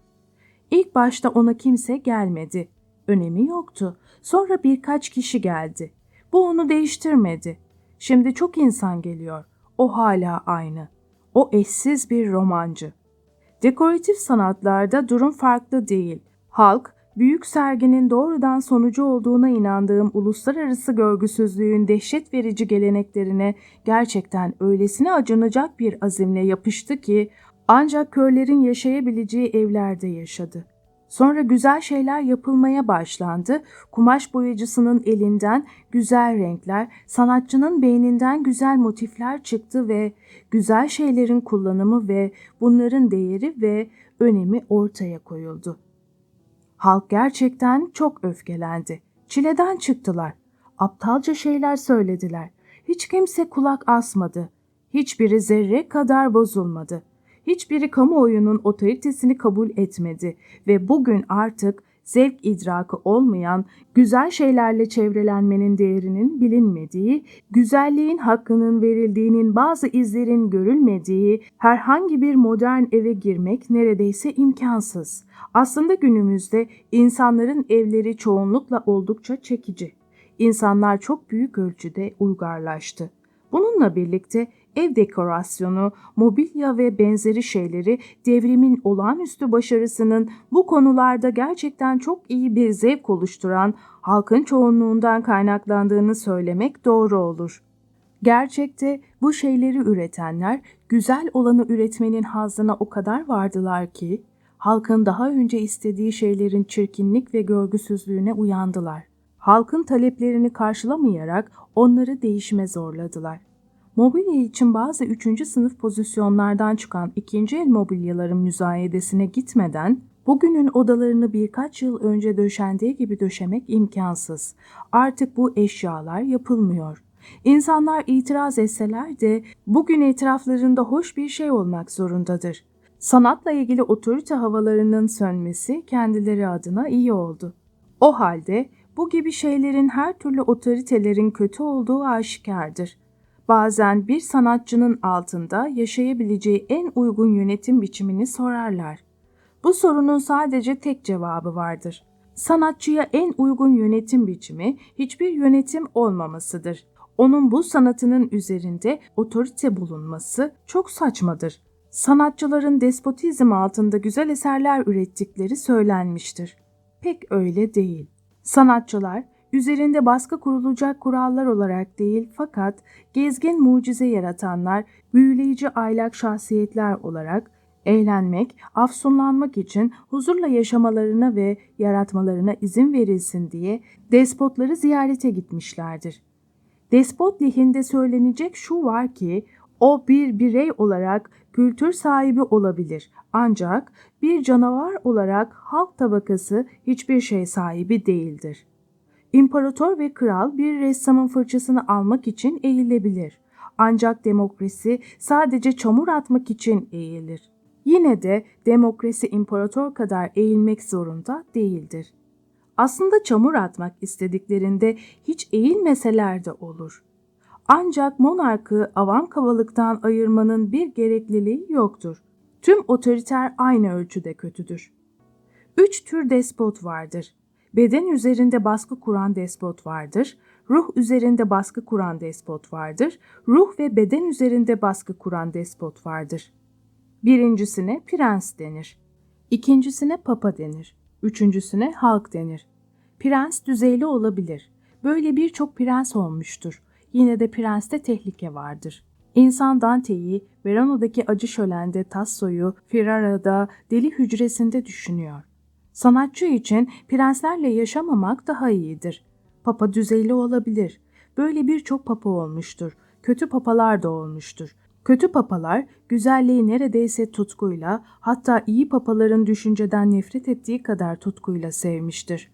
İlk başta ona kimse gelmedi önemi yoktu. Sonra birkaç kişi geldi. Bu onu değiştirmedi. Şimdi çok insan geliyor. O hala aynı. O eşsiz bir romancı. Dekoratif sanatlarda durum farklı değil. Halk, büyük serginin doğrudan sonucu olduğuna inandığım uluslararası görgüsüzlüğün dehşet verici geleneklerine gerçekten öylesine acınacak bir azimle yapıştı ki ancak körlerin yaşayabileceği evlerde yaşadı. Sonra güzel şeyler yapılmaya başlandı. Kumaş boyacısının elinden güzel renkler, sanatçının beyninden güzel motifler çıktı ve güzel şeylerin kullanımı ve bunların değeri ve önemi ortaya koyuldu. Halk gerçekten çok öfkelendi. Çileden çıktılar. Aptalca şeyler söylediler. Hiç kimse kulak asmadı. Hiçbiri zerre kadar bozulmadı hiçbiri kamuoyunun otoritesini kabul etmedi ve bugün artık zevk idrakı olmayan, güzel şeylerle çevrelenmenin değerinin bilinmediği, güzelliğin hakkının verildiğinin bazı izlerin görülmediği herhangi bir modern eve girmek neredeyse imkansız. Aslında günümüzde insanların evleri çoğunlukla oldukça çekici. İnsanlar çok büyük ölçüde uygarlaştı. Bununla birlikte ev dekorasyonu, mobilya ve benzeri şeyleri devrimin olağanüstü başarısının bu konularda gerçekten çok iyi bir zevk oluşturan halkın çoğunluğundan kaynaklandığını söylemek doğru olur. Gerçekte bu şeyleri üretenler güzel olanı üretmenin hazzına o kadar vardılar ki halkın daha önce istediği şeylerin çirkinlik ve görgüsüzlüğüne uyandılar. Halkın taleplerini karşılamayarak onları değişime zorladılar. Mobilya için bazı üçüncü sınıf pozisyonlardan çıkan ikinci el mobilyaların müzayedesine gitmeden bugünün odalarını birkaç yıl önce döşendiği gibi döşemek imkansız. Artık bu eşyalar yapılmıyor. İnsanlar itiraz etseler de bugün etraflarında hoş bir şey olmak zorundadır. Sanatla ilgili otorite havalarının sönmesi kendileri adına iyi oldu. O halde bu gibi şeylerin her türlü otoritelerin kötü olduğu aşikardır. Bazen bir sanatçının altında yaşayabileceği en uygun yönetim biçimini sorarlar. Bu sorunun sadece tek cevabı vardır. Sanatçıya en uygun yönetim biçimi hiçbir yönetim olmamasıdır. Onun bu sanatının üzerinde otorite bulunması çok saçmadır. Sanatçıların despotizm altında güzel eserler ürettikleri söylenmiştir. Pek öyle değil. Sanatçılar üzerinde baskı kurulacak kurallar olarak değil fakat gezgin mucize yaratanlar, büyüleyici aylak şahsiyetler olarak eğlenmek, afsunlanmak için huzurla yaşamalarına ve yaratmalarına izin verilsin diye despotları ziyarete gitmişlerdir. Despot lehinde söylenecek şu var ki o bir birey olarak kültür sahibi olabilir ancak bir canavar olarak halk tabakası hiçbir şey sahibi değildir. İmparator ve kral bir ressamın fırçasını almak için eğilebilir. Ancak demokrasi sadece çamur atmak için eğilir. Yine de demokrasi imparator kadar eğilmek zorunda değildir. Aslında çamur atmak istediklerinde hiç eğilmeseler de olur. Ancak monarkı avam kabalıktan ayırmanın bir gerekliliği yoktur. Tüm otoriter aynı ölçüde kötüdür. Üç tür despot vardır. Beden üzerinde baskı kuran despot vardır. Ruh üzerinde baskı kuran despot vardır. Ruh ve beden üzerinde baskı kuran despot vardır. Birincisine prens denir. İkincisine papa denir. Üçüncüsüne halk denir. Prens düzeyli olabilir. Böyle birçok prens olmuştur. Yine de prenste tehlike vardır. İnsan Dante'yi Verona'daki acı şölende Tasso'yu Ferrara'da deli hücresinde düşünüyor. Sanatçı için prenslerle yaşamamak daha iyidir. Papa düzeyli olabilir. Böyle birçok papa olmuştur. Kötü papalar da olmuştur. Kötü papalar güzelliği neredeyse tutkuyla hatta iyi papaların düşünceden nefret ettiği kadar tutkuyla sevmiştir.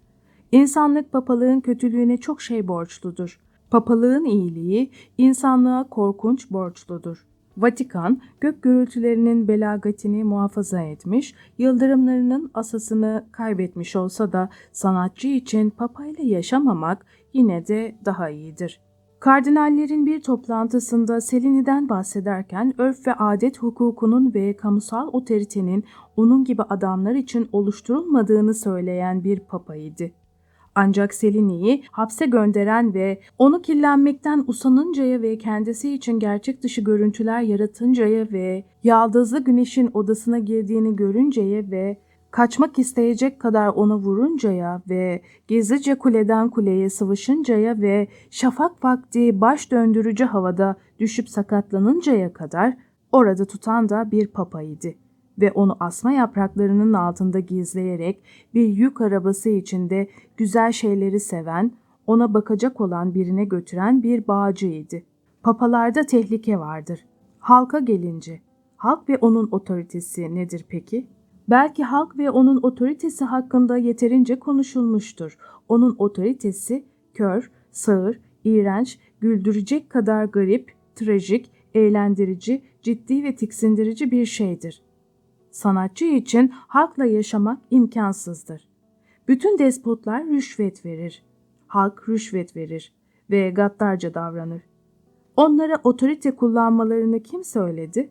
İnsanlık papalığın kötülüğüne çok şey borçludur. Papalığın iyiliği insanlığa korkunç borçludur. Vatikan, gök gürültülerinin belagatini muhafaza etmiş, yıldırımlarının asasını kaybetmiş olsa da sanatçı için papayla yaşamamak yine de daha iyidir. Kardinallerin bir toplantısında Selini'den bahsederken örf ve adet hukukunun ve kamusal otoritenin onun gibi adamlar için oluşturulmadığını söyleyen bir papaydı. Ancak Selini'yi hapse gönderen ve onu kirlenmekten usanıncaya ve kendisi için gerçek dışı görüntüler yaratıncaya ve yaldızlı güneşin odasına girdiğini görünceye ve kaçmak isteyecek kadar ona vuruncaya ve gizlice kuleden kuleye sıvışıncaya ve şafak vakti baş döndürücü havada düşüp sakatlanıncaya kadar orada tutan da bir papaydı ve onu asma yapraklarının altında gizleyerek bir yük arabası içinde güzel şeyleri seven, ona bakacak olan birine götüren bir bağcıydı. Papalarda tehlike vardır. Halka gelince, halk ve onun otoritesi nedir peki? Belki halk ve onun otoritesi hakkında yeterince konuşulmuştur. Onun otoritesi kör, sağır, iğrenç, güldürecek kadar garip, trajik, eğlendirici, ciddi ve tiksindirici bir şeydir. Sanatçı için halkla yaşamak imkansızdır. Bütün despotlar rüşvet verir. Halk rüşvet verir ve gaddarca davranır. Onlara otorite kullanmalarını kim söyledi?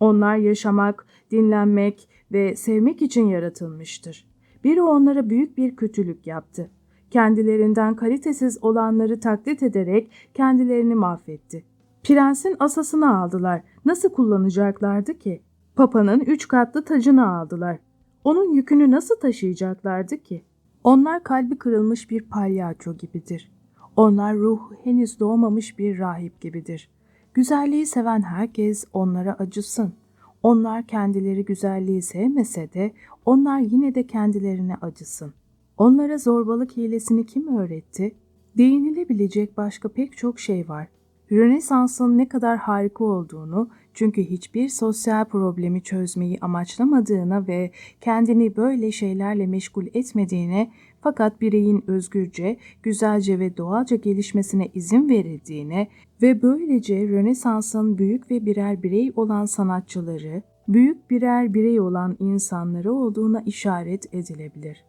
Onlar yaşamak, dinlenmek ve sevmek için yaratılmıştır. Biri onlara büyük bir kötülük yaptı. Kendilerinden kalitesiz olanları taklit ederek kendilerini mahvetti. Prensin asasını aldılar. Nasıl kullanacaklardı ki? Papa'nın üç katlı tacını aldılar. Onun yükünü nasıl taşıyacaklardı ki? Onlar kalbi kırılmış bir palyaço gibidir. Onlar ruhu henüz doğmamış bir rahip gibidir. Güzelliği seven herkes onlara acısın. Onlar kendileri güzelliği sevmese de onlar yine de kendilerine acısın. Onlara zorbalık hilesini kim öğretti? Değinilebilecek başka pek çok şey var. Rönesans'ın ne kadar harika olduğunu, çünkü hiçbir sosyal problemi çözmeyi amaçlamadığına ve kendini böyle şeylerle meşgul etmediğine fakat bireyin özgürce, güzelce ve doğalca gelişmesine izin verildiğine ve böylece Rönesans'ın büyük ve birer birey olan sanatçıları, büyük birer birey olan insanları olduğuna işaret edilebilir.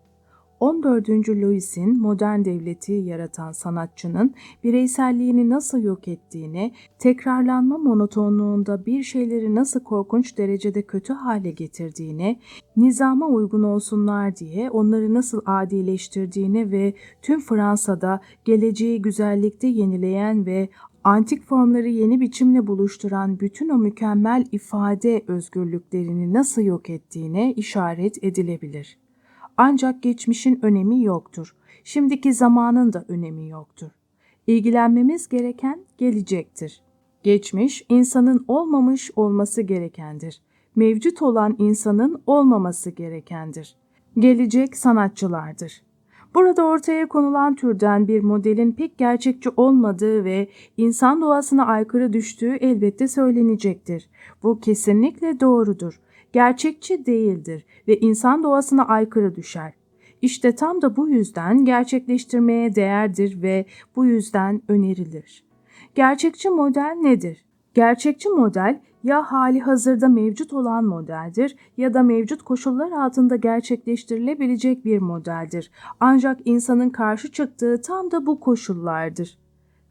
14. Louis'in modern devleti yaratan sanatçının bireyselliğini nasıl yok ettiğine, tekrarlanma monotonluğunda bir şeyleri nasıl korkunç derecede kötü hale getirdiğine, nizama uygun olsunlar diye onları nasıl adileştirdiğine ve tüm Fransa'da geleceği güzellikte yenileyen ve antik formları yeni biçimle buluşturan bütün o mükemmel ifade özgürlüklerini nasıl yok ettiğine işaret edilebilir. Ancak geçmişin önemi yoktur. Şimdiki zamanın da önemi yoktur. İlgilenmemiz gereken gelecektir. Geçmiş insanın olmamış olması gerekendir. Mevcut olan insanın olmaması gerekendir. Gelecek sanatçılardır. Burada ortaya konulan türden bir modelin pek gerçekçi olmadığı ve insan doğasına aykırı düştüğü elbette söylenecektir. Bu kesinlikle doğrudur gerçekçi değildir ve insan doğasına aykırı düşer. İşte tam da bu yüzden gerçekleştirmeye değerdir ve bu yüzden önerilir. Gerçekçi model nedir? Gerçekçi model ya hali hazırda mevcut olan modeldir ya da mevcut koşullar altında gerçekleştirilebilecek bir modeldir. Ancak insanın karşı çıktığı tam da bu koşullardır.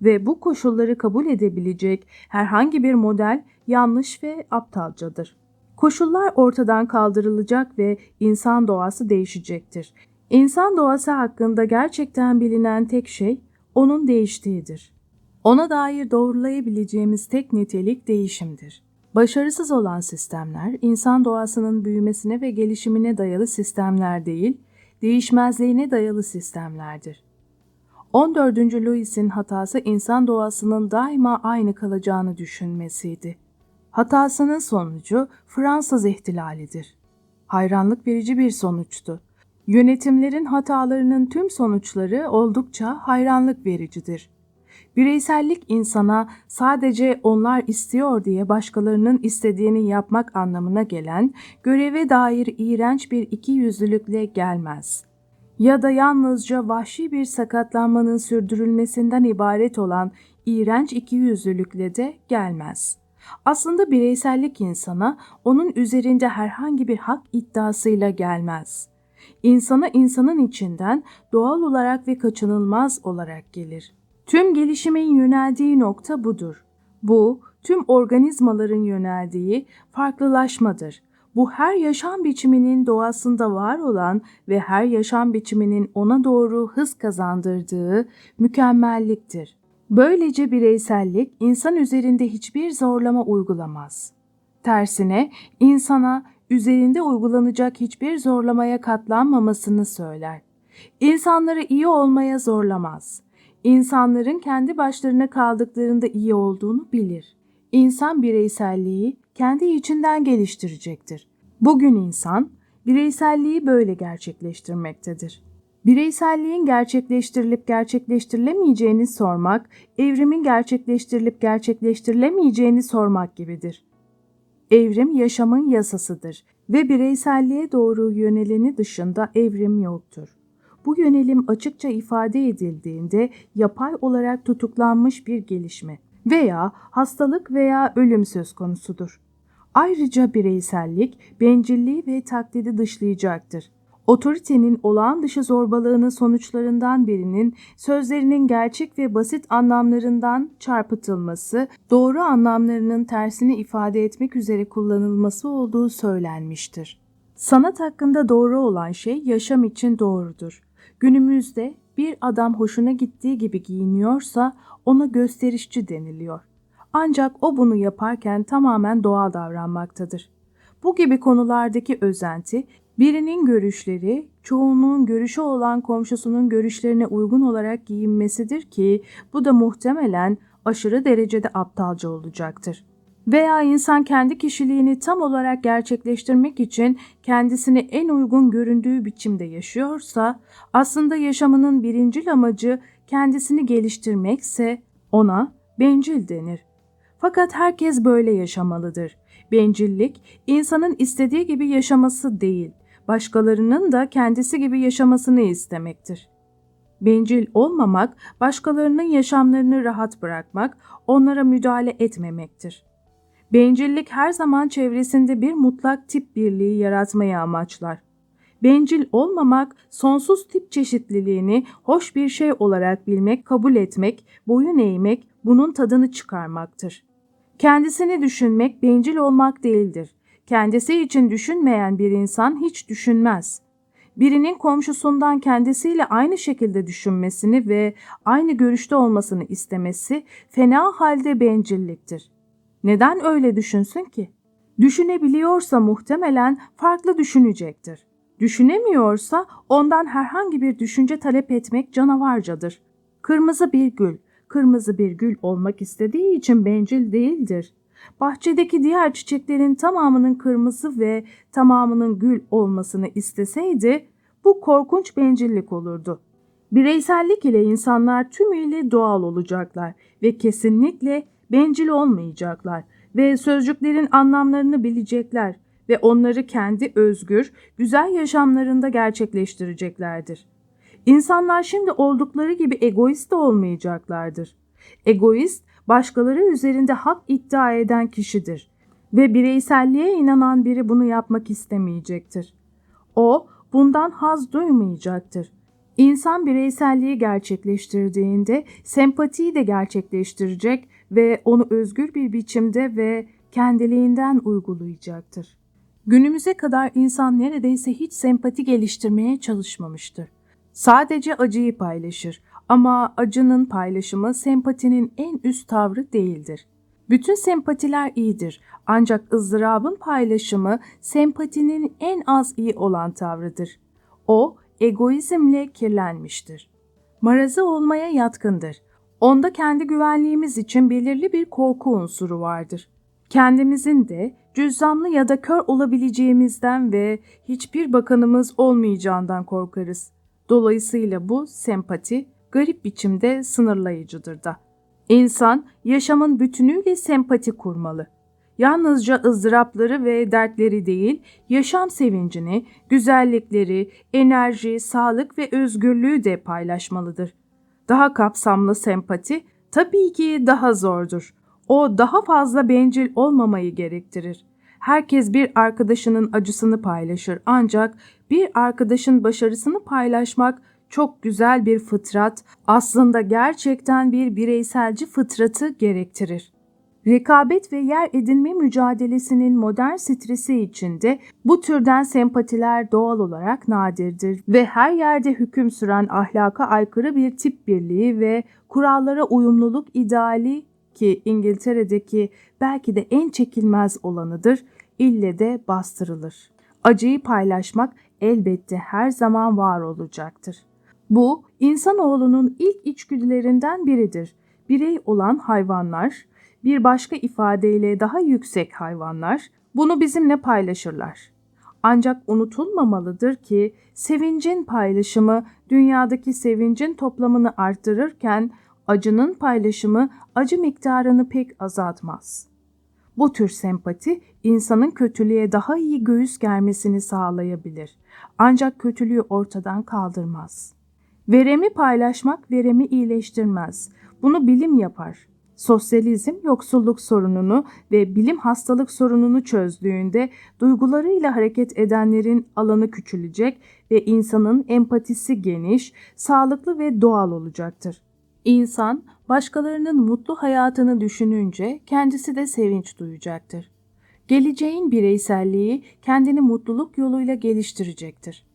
Ve bu koşulları kabul edebilecek herhangi bir model yanlış ve aptalcadır. Koşullar ortadan kaldırılacak ve insan doğası değişecektir. İnsan doğası hakkında gerçekten bilinen tek şey onun değiştiğidir. Ona dair doğrulayabileceğimiz tek nitelik değişimdir. Başarısız olan sistemler insan doğasının büyümesine ve gelişimine dayalı sistemler değil, değişmezliğine dayalı sistemlerdir. 14. Louis'in hatası insan doğasının daima aynı kalacağını düşünmesiydi. Hatasının sonucu Fransız ihtilalidir. Hayranlık verici bir sonuçtu. Yönetimlerin hatalarının tüm sonuçları oldukça hayranlık vericidir. Bireysellik insana sadece onlar istiyor diye başkalarının istediğini yapmak anlamına gelen göreve dair iğrenç bir ikiyüzlülükle gelmez. Ya da yalnızca vahşi bir sakatlanmanın sürdürülmesinden ibaret olan iğrenç ikiyüzlülükle de gelmez.'' Aslında bireysellik insana onun üzerinde herhangi bir hak iddiasıyla gelmez. İnsana insanın içinden doğal olarak ve kaçınılmaz olarak gelir. Tüm gelişimin yöneldiği nokta budur. Bu, tüm organizmaların yöneldiği farklılaşmadır. Bu her yaşam biçiminin doğasında var olan ve her yaşam biçiminin ona doğru hız kazandırdığı mükemmelliktir. Böylece bireysellik insan üzerinde hiçbir zorlama uygulamaz. Tersine insana üzerinde uygulanacak hiçbir zorlamaya katlanmamasını söyler. İnsanları iyi olmaya zorlamaz. İnsanların kendi başlarına kaldıklarında iyi olduğunu bilir. İnsan bireyselliği kendi içinden geliştirecektir. Bugün insan bireyselliği böyle gerçekleştirmektedir. Bireyselliğin gerçekleştirilip gerçekleştirilemeyeceğini sormak, evrimin gerçekleştirilip gerçekleştirilemeyeceğini sormak gibidir. Evrim yaşamın yasasıdır ve bireyselliğe doğru yöneleni dışında evrim yoktur. Bu yönelim açıkça ifade edildiğinde yapay olarak tutuklanmış bir gelişme veya hastalık veya ölüm söz konusudur. Ayrıca bireysellik bencilliği ve taklidi dışlayacaktır otoritenin olağan dışı zorbalığının sonuçlarından birinin sözlerinin gerçek ve basit anlamlarından çarpıtılması, doğru anlamlarının tersini ifade etmek üzere kullanılması olduğu söylenmiştir. Sanat hakkında doğru olan şey yaşam için doğrudur. Günümüzde bir adam hoşuna gittiği gibi giyiniyorsa ona gösterişçi deniliyor. Ancak o bunu yaparken tamamen doğal davranmaktadır. Bu gibi konulardaki özenti Birinin görüşleri, çoğunluğun görüşü olan komşusunun görüşlerine uygun olarak giyinmesidir ki bu da muhtemelen aşırı derecede aptalca olacaktır. Veya insan kendi kişiliğini tam olarak gerçekleştirmek için kendisini en uygun göründüğü biçimde yaşıyorsa, aslında yaşamının birincil amacı kendisini geliştirmekse ona bencil denir. Fakat herkes böyle yaşamalıdır. Bencillik, insanın istediği gibi yaşaması değil, başkalarının da kendisi gibi yaşamasını istemektir. Bencil olmamak, başkalarının yaşamlarını rahat bırakmak, onlara müdahale etmemektir. Bencillik her zaman çevresinde bir mutlak tip birliği yaratmayı amaçlar. Bencil olmamak, sonsuz tip çeşitliliğini hoş bir şey olarak bilmek, kabul etmek, boyun eğmek, bunun tadını çıkarmaktır. Kendisini düşünmek bencil olmak değildir. Kendisi için düşünmeyen bir insan hiç düşünmez. Birinin komşusundan kendisiyle aynı şekilde düşünmesini ve aynı görüşte olmasını istemesi fena halde bencilliktir. Neden öyle düşünsün ki? Düşünebiliyorsa muhtemelen farklı düşünecektir. Düşünemiyorsa ondan herhangi bir düşünce talep etmek canavarcadır. Kırmızı bir gül, kırmızı bir gül olmak istediği için bencil değildir. Bahçedeki diğer çiçeklerin tamamının kırmızı ve tamamının gül olmasını isteseydi bu korkunç bencillik olurdu. Bireysellik ile insanlar tümüyle doğal olacaklar ve kesinlikle bencil olmayacaklar ve sözcüklerin anlamlarını bilecekler ve onları kendi özgür, güzel yaşamlarında gerçekleştireceklerdir. İnsanlar şimdi oldukları gibi egoist de olmayacaklardır. Egoist, başkaları üzerinde hak iddia eden kişidir ve bireyselliğe inanan biri bunu yapmak istemeyecektir. O, bundan haz duymayacaktır. İnsan bireyselliği gerçekleştirdiğinde sempatiyi de gerçekleştirecek ve onu özgür bir biçimde ve kendiliğinden uygulayacaktır. Günümüze kadar insan neredeyse hiç sempati geliştirmeye çalışmamıştır. Sadece acıyı paylaşır ama acının paylaşımı sempatinin en üst tavrı değildir. Bütün sempatiler iyidir ancak ızdırabın paylaşımı sempatinin en az iyi olan tavrıdır. O egoizmle kirlenmiştir. Marazı olmaya yatkındır. Onda kendi güvenliğimiz için belirli bir korku unsuru vardır. Kendimizin de cüzzamlı ya da kör olabileceğimizden ve hiçbir bakanımız olmayacağından korkarız. Dolayısıyla bu sempati garip biçimde sınırlayıcıdır da. İnsan yaşamın bütünüyle sempati kurmalı. Yalnızca ızdırapları ve dertleri değil, yaşam sevincini, güzellikleri, enerji, sağlık ve özgürlüğü de paylaşmalıdır. Daha kapsamlı sempati tabii ki daha zordur. O daha fazla bencil olmamayı gerektirir. Herkes bir arkadaşının acısını paylaşır ancak bir arkadaşın başarısını paylaşmak çok güzel bir fıtrat, aslında gerçekten bir bireyselci fıtratı gerektirir. Rekabet ve yer edinme mücadelesinin modern stresi içinde bu türden sempatiler doğal olarak nadirdir ve her yerde hüküm süren ahlaka aykırı bir tip birliği ve kurallara uyumluluk ideali ki İngiltere'deki belki de en çekilmez olanıdır, ille de bastırılır. Acıyı paylaşmak elbette her zaman var olacaktır. Bu insanoğlunun ilk içgüdülerinden biridir. Birey olan hayvanlar, bir başka ifadeyle daha yüksek hayvanlar bunu bizimle paylaşırlar. Ancak unutulmamalıdır ki sevincin paylaşımı dünyadaki sevincin toplamını arttırırken acının paylaşımı acı miktarını pek azaltmaz. Bu tür sempati insanın kötülüğe daha iyi göğüs germesini sağlayabilir. Ancak kötülüğü ortadan kaldırmaz. Veremi paylaşmak veremi iyileştirmez. Bunu bilim yapar. Sosyalizm yoksulluk sorununu ve bilim hastalık sorununu çözdüğünde duygularıyla hareket edenlerin alanı küçülecek ve insanın empatisi geniş, sağlıklı ve doğal olacaktır. İnsan başkalarının mutlu hayatını düşününce kendisi de sevinç duyacaktır. Geleceğin bireyselliği kendini mutluluk yoluyla geliştirecektir.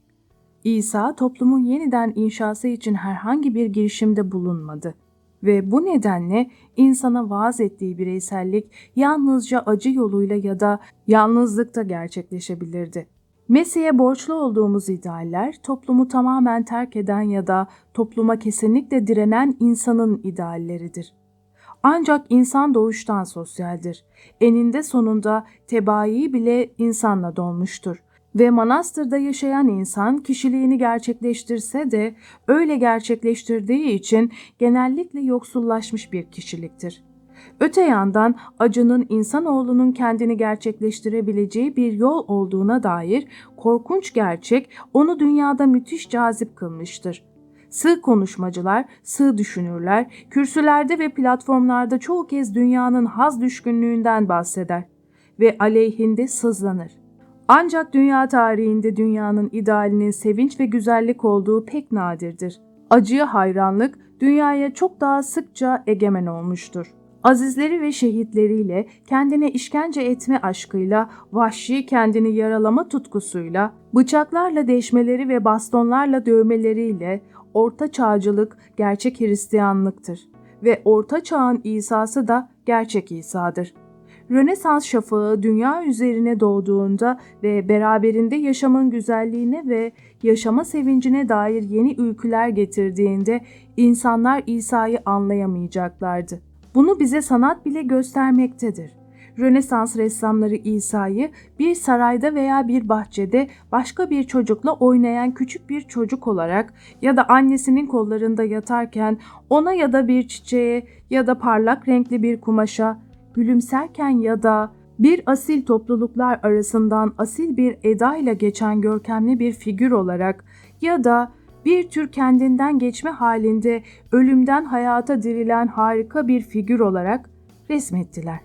İsa toplumun yeniden inşası için herhangi bir girişimde bulunmadı ve bu nedenle insana vaaz ettiği bireysellik yalnızca acı yoluyla ya da yalnızlıkta gerçekleşebilirdi. Mesih'e borçlu olduğumuz idealler toplumu tamamen terk eden ya da topluma kesinlikle direnen insanın idealleridir. Ancak insan doğuştan sosyaldir. Eninde sonunda tebaayı bile insanla dolmuştur. Ve manastırda yaşayan insan kişiliğini gerçekleştirse de öyle gerçekleştirdiği için genellikle yoksullaşmış bir kişiliktir. Öte yandan acının insanoğlunun kendini gerçekleştirebileceği bir yol olduğuna dair korkunç gerçek onu dünyada müthiş cazip kılmıştır. Sığ konuşmacılar, sığ düşünürler, kürsülerde ve platformlarda çoğu kez dünyanın haz düşkünlüğünden bahseder ve aleyhinde sızlanır. Ancak dünya tarihinde dünyanın idealinin sevinç ve güzellik olduğu pek nadirdir. Acıya hayranlık dünyaya çok daha sıkça egemen olmuştur. Azizleri ve şehitleriyle, kendine işkence etme aşkıyla, vahşi kendini yaralama tutkusuyla, bıçaklarla deşmeleri ve bastonlarla dövmeleriyle, orta çağcılık gerçek Hristiyanlıktır ve orta çağın İsa'sı da gerçek İsa'dır. Rönesans şafağı dünya üzerine doğduğunda ve beraberinde yaşamın güzelliğine ve yaşama sevincine dair yeni ülküler getirdiğinde insanlar İsa'yı anlayamayacaklardı. Bunu bize sanat bile göstermektedir. Rönesans ressamları İsa'yı bir sarayda veya bir bahçede başka bir çocukla oynayan küçük bir çocuk olarak ya da annesinin kollarında yatarken ona ya da bir çiçeğe ya da parlak renkli bir kumaşa gülümserken ya da bir asil topluluklar arasından asil bir edayla geçen görkemli bir figür olarak ya da bir tür kendinden geçme halinde ölümden hayata dirilen harika bir figür olarak resmettiler.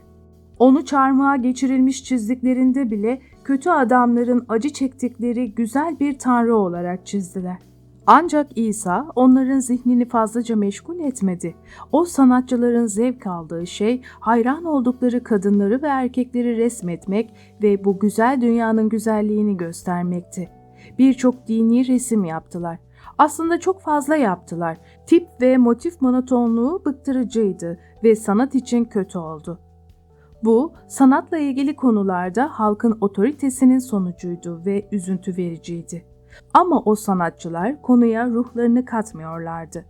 Onu çarmıha geçirilmiş çizdiklerinde bile kötü adamların acı çektikleri güzel bir tanrı olarak çizdiler. Ancak İsa onların zihnini fazlaca meşgul etmedi. O sanatçıların zevk aldığı şey hayran oldukları kadınları ve erkekleri resmetmek ve bu güzel dünyanın güzelliğini göstermekti. Birçok dini resim yaptılar. Aslında çok fazla yaptılar. Tip ve motif monotonluğu bıktırıcıydı ve sanat için kötü oldu. Bu, sanatla ilgili konularda halkın otoritesinin sonucuydu ve üzüntü vericiydi. Ama o sanatçılar konuya ruhlarını katmıyorlardı.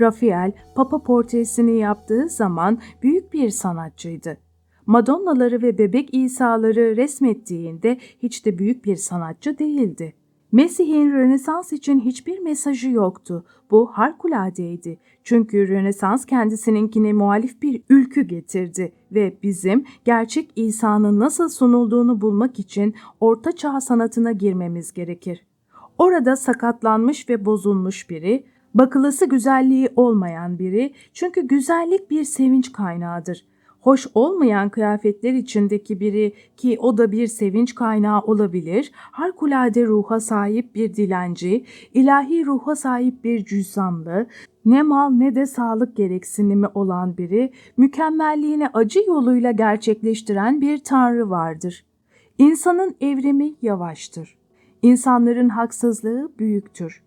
Rafael, Papa portresini yaptığı zaman büyük bir sanatçıydı. Madonnaları ve bebek İsa'ları resmettiğinde hiç de büyük bir sanatçı değildi. Mesih'in Rönesans için hiçbir mesajı yoktu. Bu harikuladeydi. Çünkü Rönesans kendisininkine muhalif bir ülkü getirdi ve bizim gerçek İsa'nın nasıl sunulduğunu bulmak için Orta Çağ sanatına girmemiz gerekir. Orada sakatlanmış ve bozulmuş biri, bakılısı güzelliği olmayan biri çünkü güzellik bir sevinç kaynağıdır. Hoş olmayan kıyafetler içindeki biri ki o da bir sevinç kaynağı olabilir, harikulade ruha sahip bir dilenci, ilahi ruha sahip bir cüzdanlı, ne mal ne de sağlık gereksinimi olan biri, mükemmelliğini acı yoluyla gerçekleştiren bir tanrı vardır. İnsanın evrimi yavaştır. İnsanların haksızlığı büyüktür.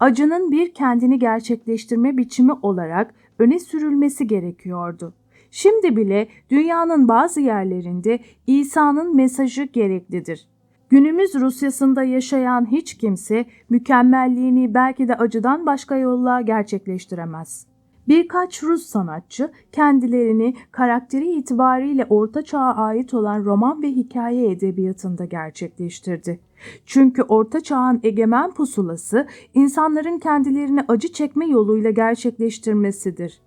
Acının bir kendini gerçekleştirme biçimi olarak öne sürülmesi gerekiyordu. Şimdi bile dünyanın bazı yerlerinde İsa'nın mesajı gereklidir. Günümüz Rusyasında yaşayan hiç kimse mükemmelliğini belki de acıdan başka yolla gerçekleştiremez. Birkaç Rus sanatçı kendilerini karakteri itibariyle Orta Çağ'a ait olan roman ve hikaye edebiyatında gerçekleştirdi. Çünkü Orta Çağ'ın egemen pusulası insanların kendilerini acı çekme yoluyla gerçekleştirmesidir.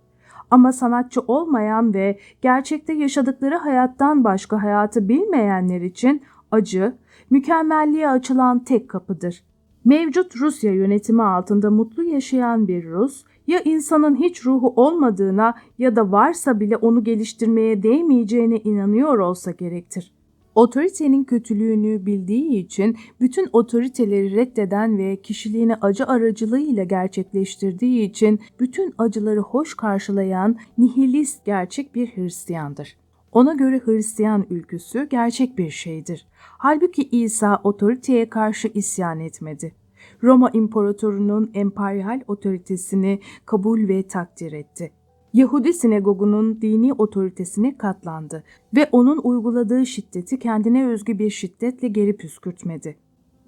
Ama sanatçı olmayan ve gerçekte yaşadıkları hayattan başka hayatı bilmeyenler için acı, mükemmelliğe açılan tek kapıdır. Mevcut Rusya yönetimi altında mutlu yaşayan bir Rus, ya insanın hiç ruhu olmadığına ya da varsa bile onu geliştirmeye değmeyeceğine inanıyor olsa gerektir. Otoritenin kötülüğünü bildiği için bütün otoriteleri reddeden ve kişiliğini acı aracılığıyla gerçekleştirdiği için bütün acıları hoş karşılayan nihilist gerçek bir Hristiyandır. Ona göre Hristiyan ülküsü gerçek bir şeydir. Halbuki İsa otoriteye karşı isyan etmedi. Roma İmparatorunun emperyal otoritesini kabul ve takdir etti. Yahudi sinagogunun dini otoritesine katlandı ve onun uyguladığı şiddeti kendine özgü bir şiddetle geri püskürtmedi.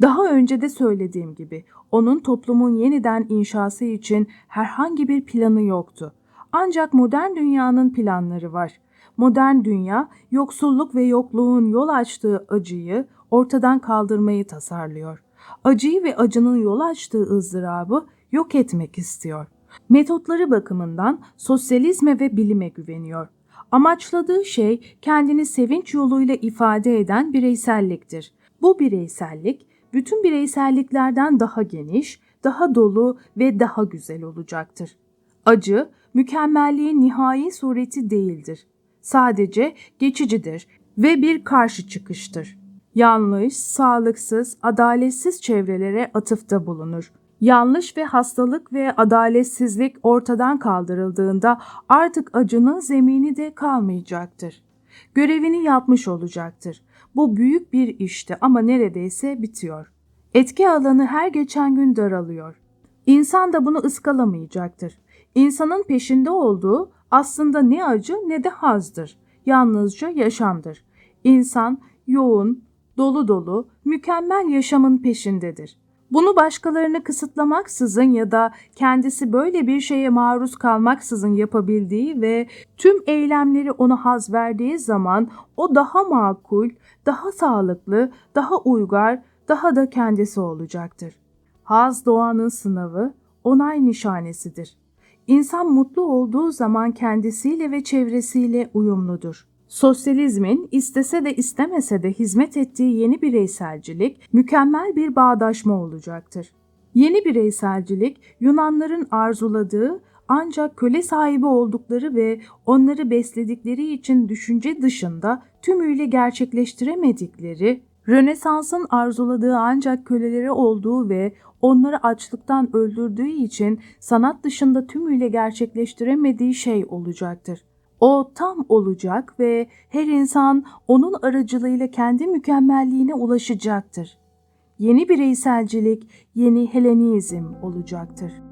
Daha önce de söylediğim gibi onun toplumun yeniden inşası için herhangi bir planı yoktu. Ancak modern dünyanın planları var. Modern dünya yoksulluk ve yokluğun yol açtığı acıyı ortadan kaldırmayı tasarlıyor. Acıyı ve acının yol açtığı ızdırabı yok etmek istiyor. Metotları bakımından sosyalizme ve bilime güveniyor. Amaçladığı şey kendini sevinç yoluyla ifade eden bireyselliktir. Bu bireysellik bütün bireyselliklerden daha geniş, daha dolu ve daha güzel olacaktır. Acı, mükemmelliğin nihai sureti değildir. Sadece geçicidir ve bir karşı çıkıştır. Yanlış, sağlıksız, adaletsiz çevrelere atıfta bulunur. Yanlış ve hastalık ve adaletsizlik ortadan kaldırıldığında artık acının zemini de kalmayacaktır. Görevini yapmış olacaktır. Bu büyük bir işti ama neredeyse bitiyor. Etki alanı her geçen gün daralıyor. İnsan da bunu ıskalamayacaktır. İnsanın peşinde olduğu aslında ne acı ne de hazdır. Yalnızca yaşamdır. İnsan yoğun, dolu dolu, mükemmel yaşamın peşindedir. Bunu başkalarını kısıtlamaksızın ya da kendisi böyle bir şeye maruz kalmaksızın yapabildiği ve tüm eylemleri ona haz verdiği zaman o daha makul, daha sağlıklı, daha uygar, daha da kendisi olacaktır. Haz doğanın sınavı, onay nişanesidir. İnsan mutlu olduğu zaman kendisiyle ve çevresiyle uyumludur. Sosyalizmin istese de istemese de hizmet ettiği yeni bireyselcilik mükemmel bir bağdaşma olacaktır. Yeni bireyselcilik Yunanların arzuladığı ancak köle sahibi oldukları ve onları besledikleri için düşünce dışında tümüyle gerçekleştiremedikleri, Rönesans'ın arzuladığı ancak köleleri olduğu ve onları açlıktan öldürdüğü için sanat dışında tümüyle gerçekleştiremediği şey olacaktır. O tam olacak ve her insan onun aracılığıyla kendi mükemmelliğine ulaşacaktır. Yeni bireyselcilik, yeni Helenizm olacaktır.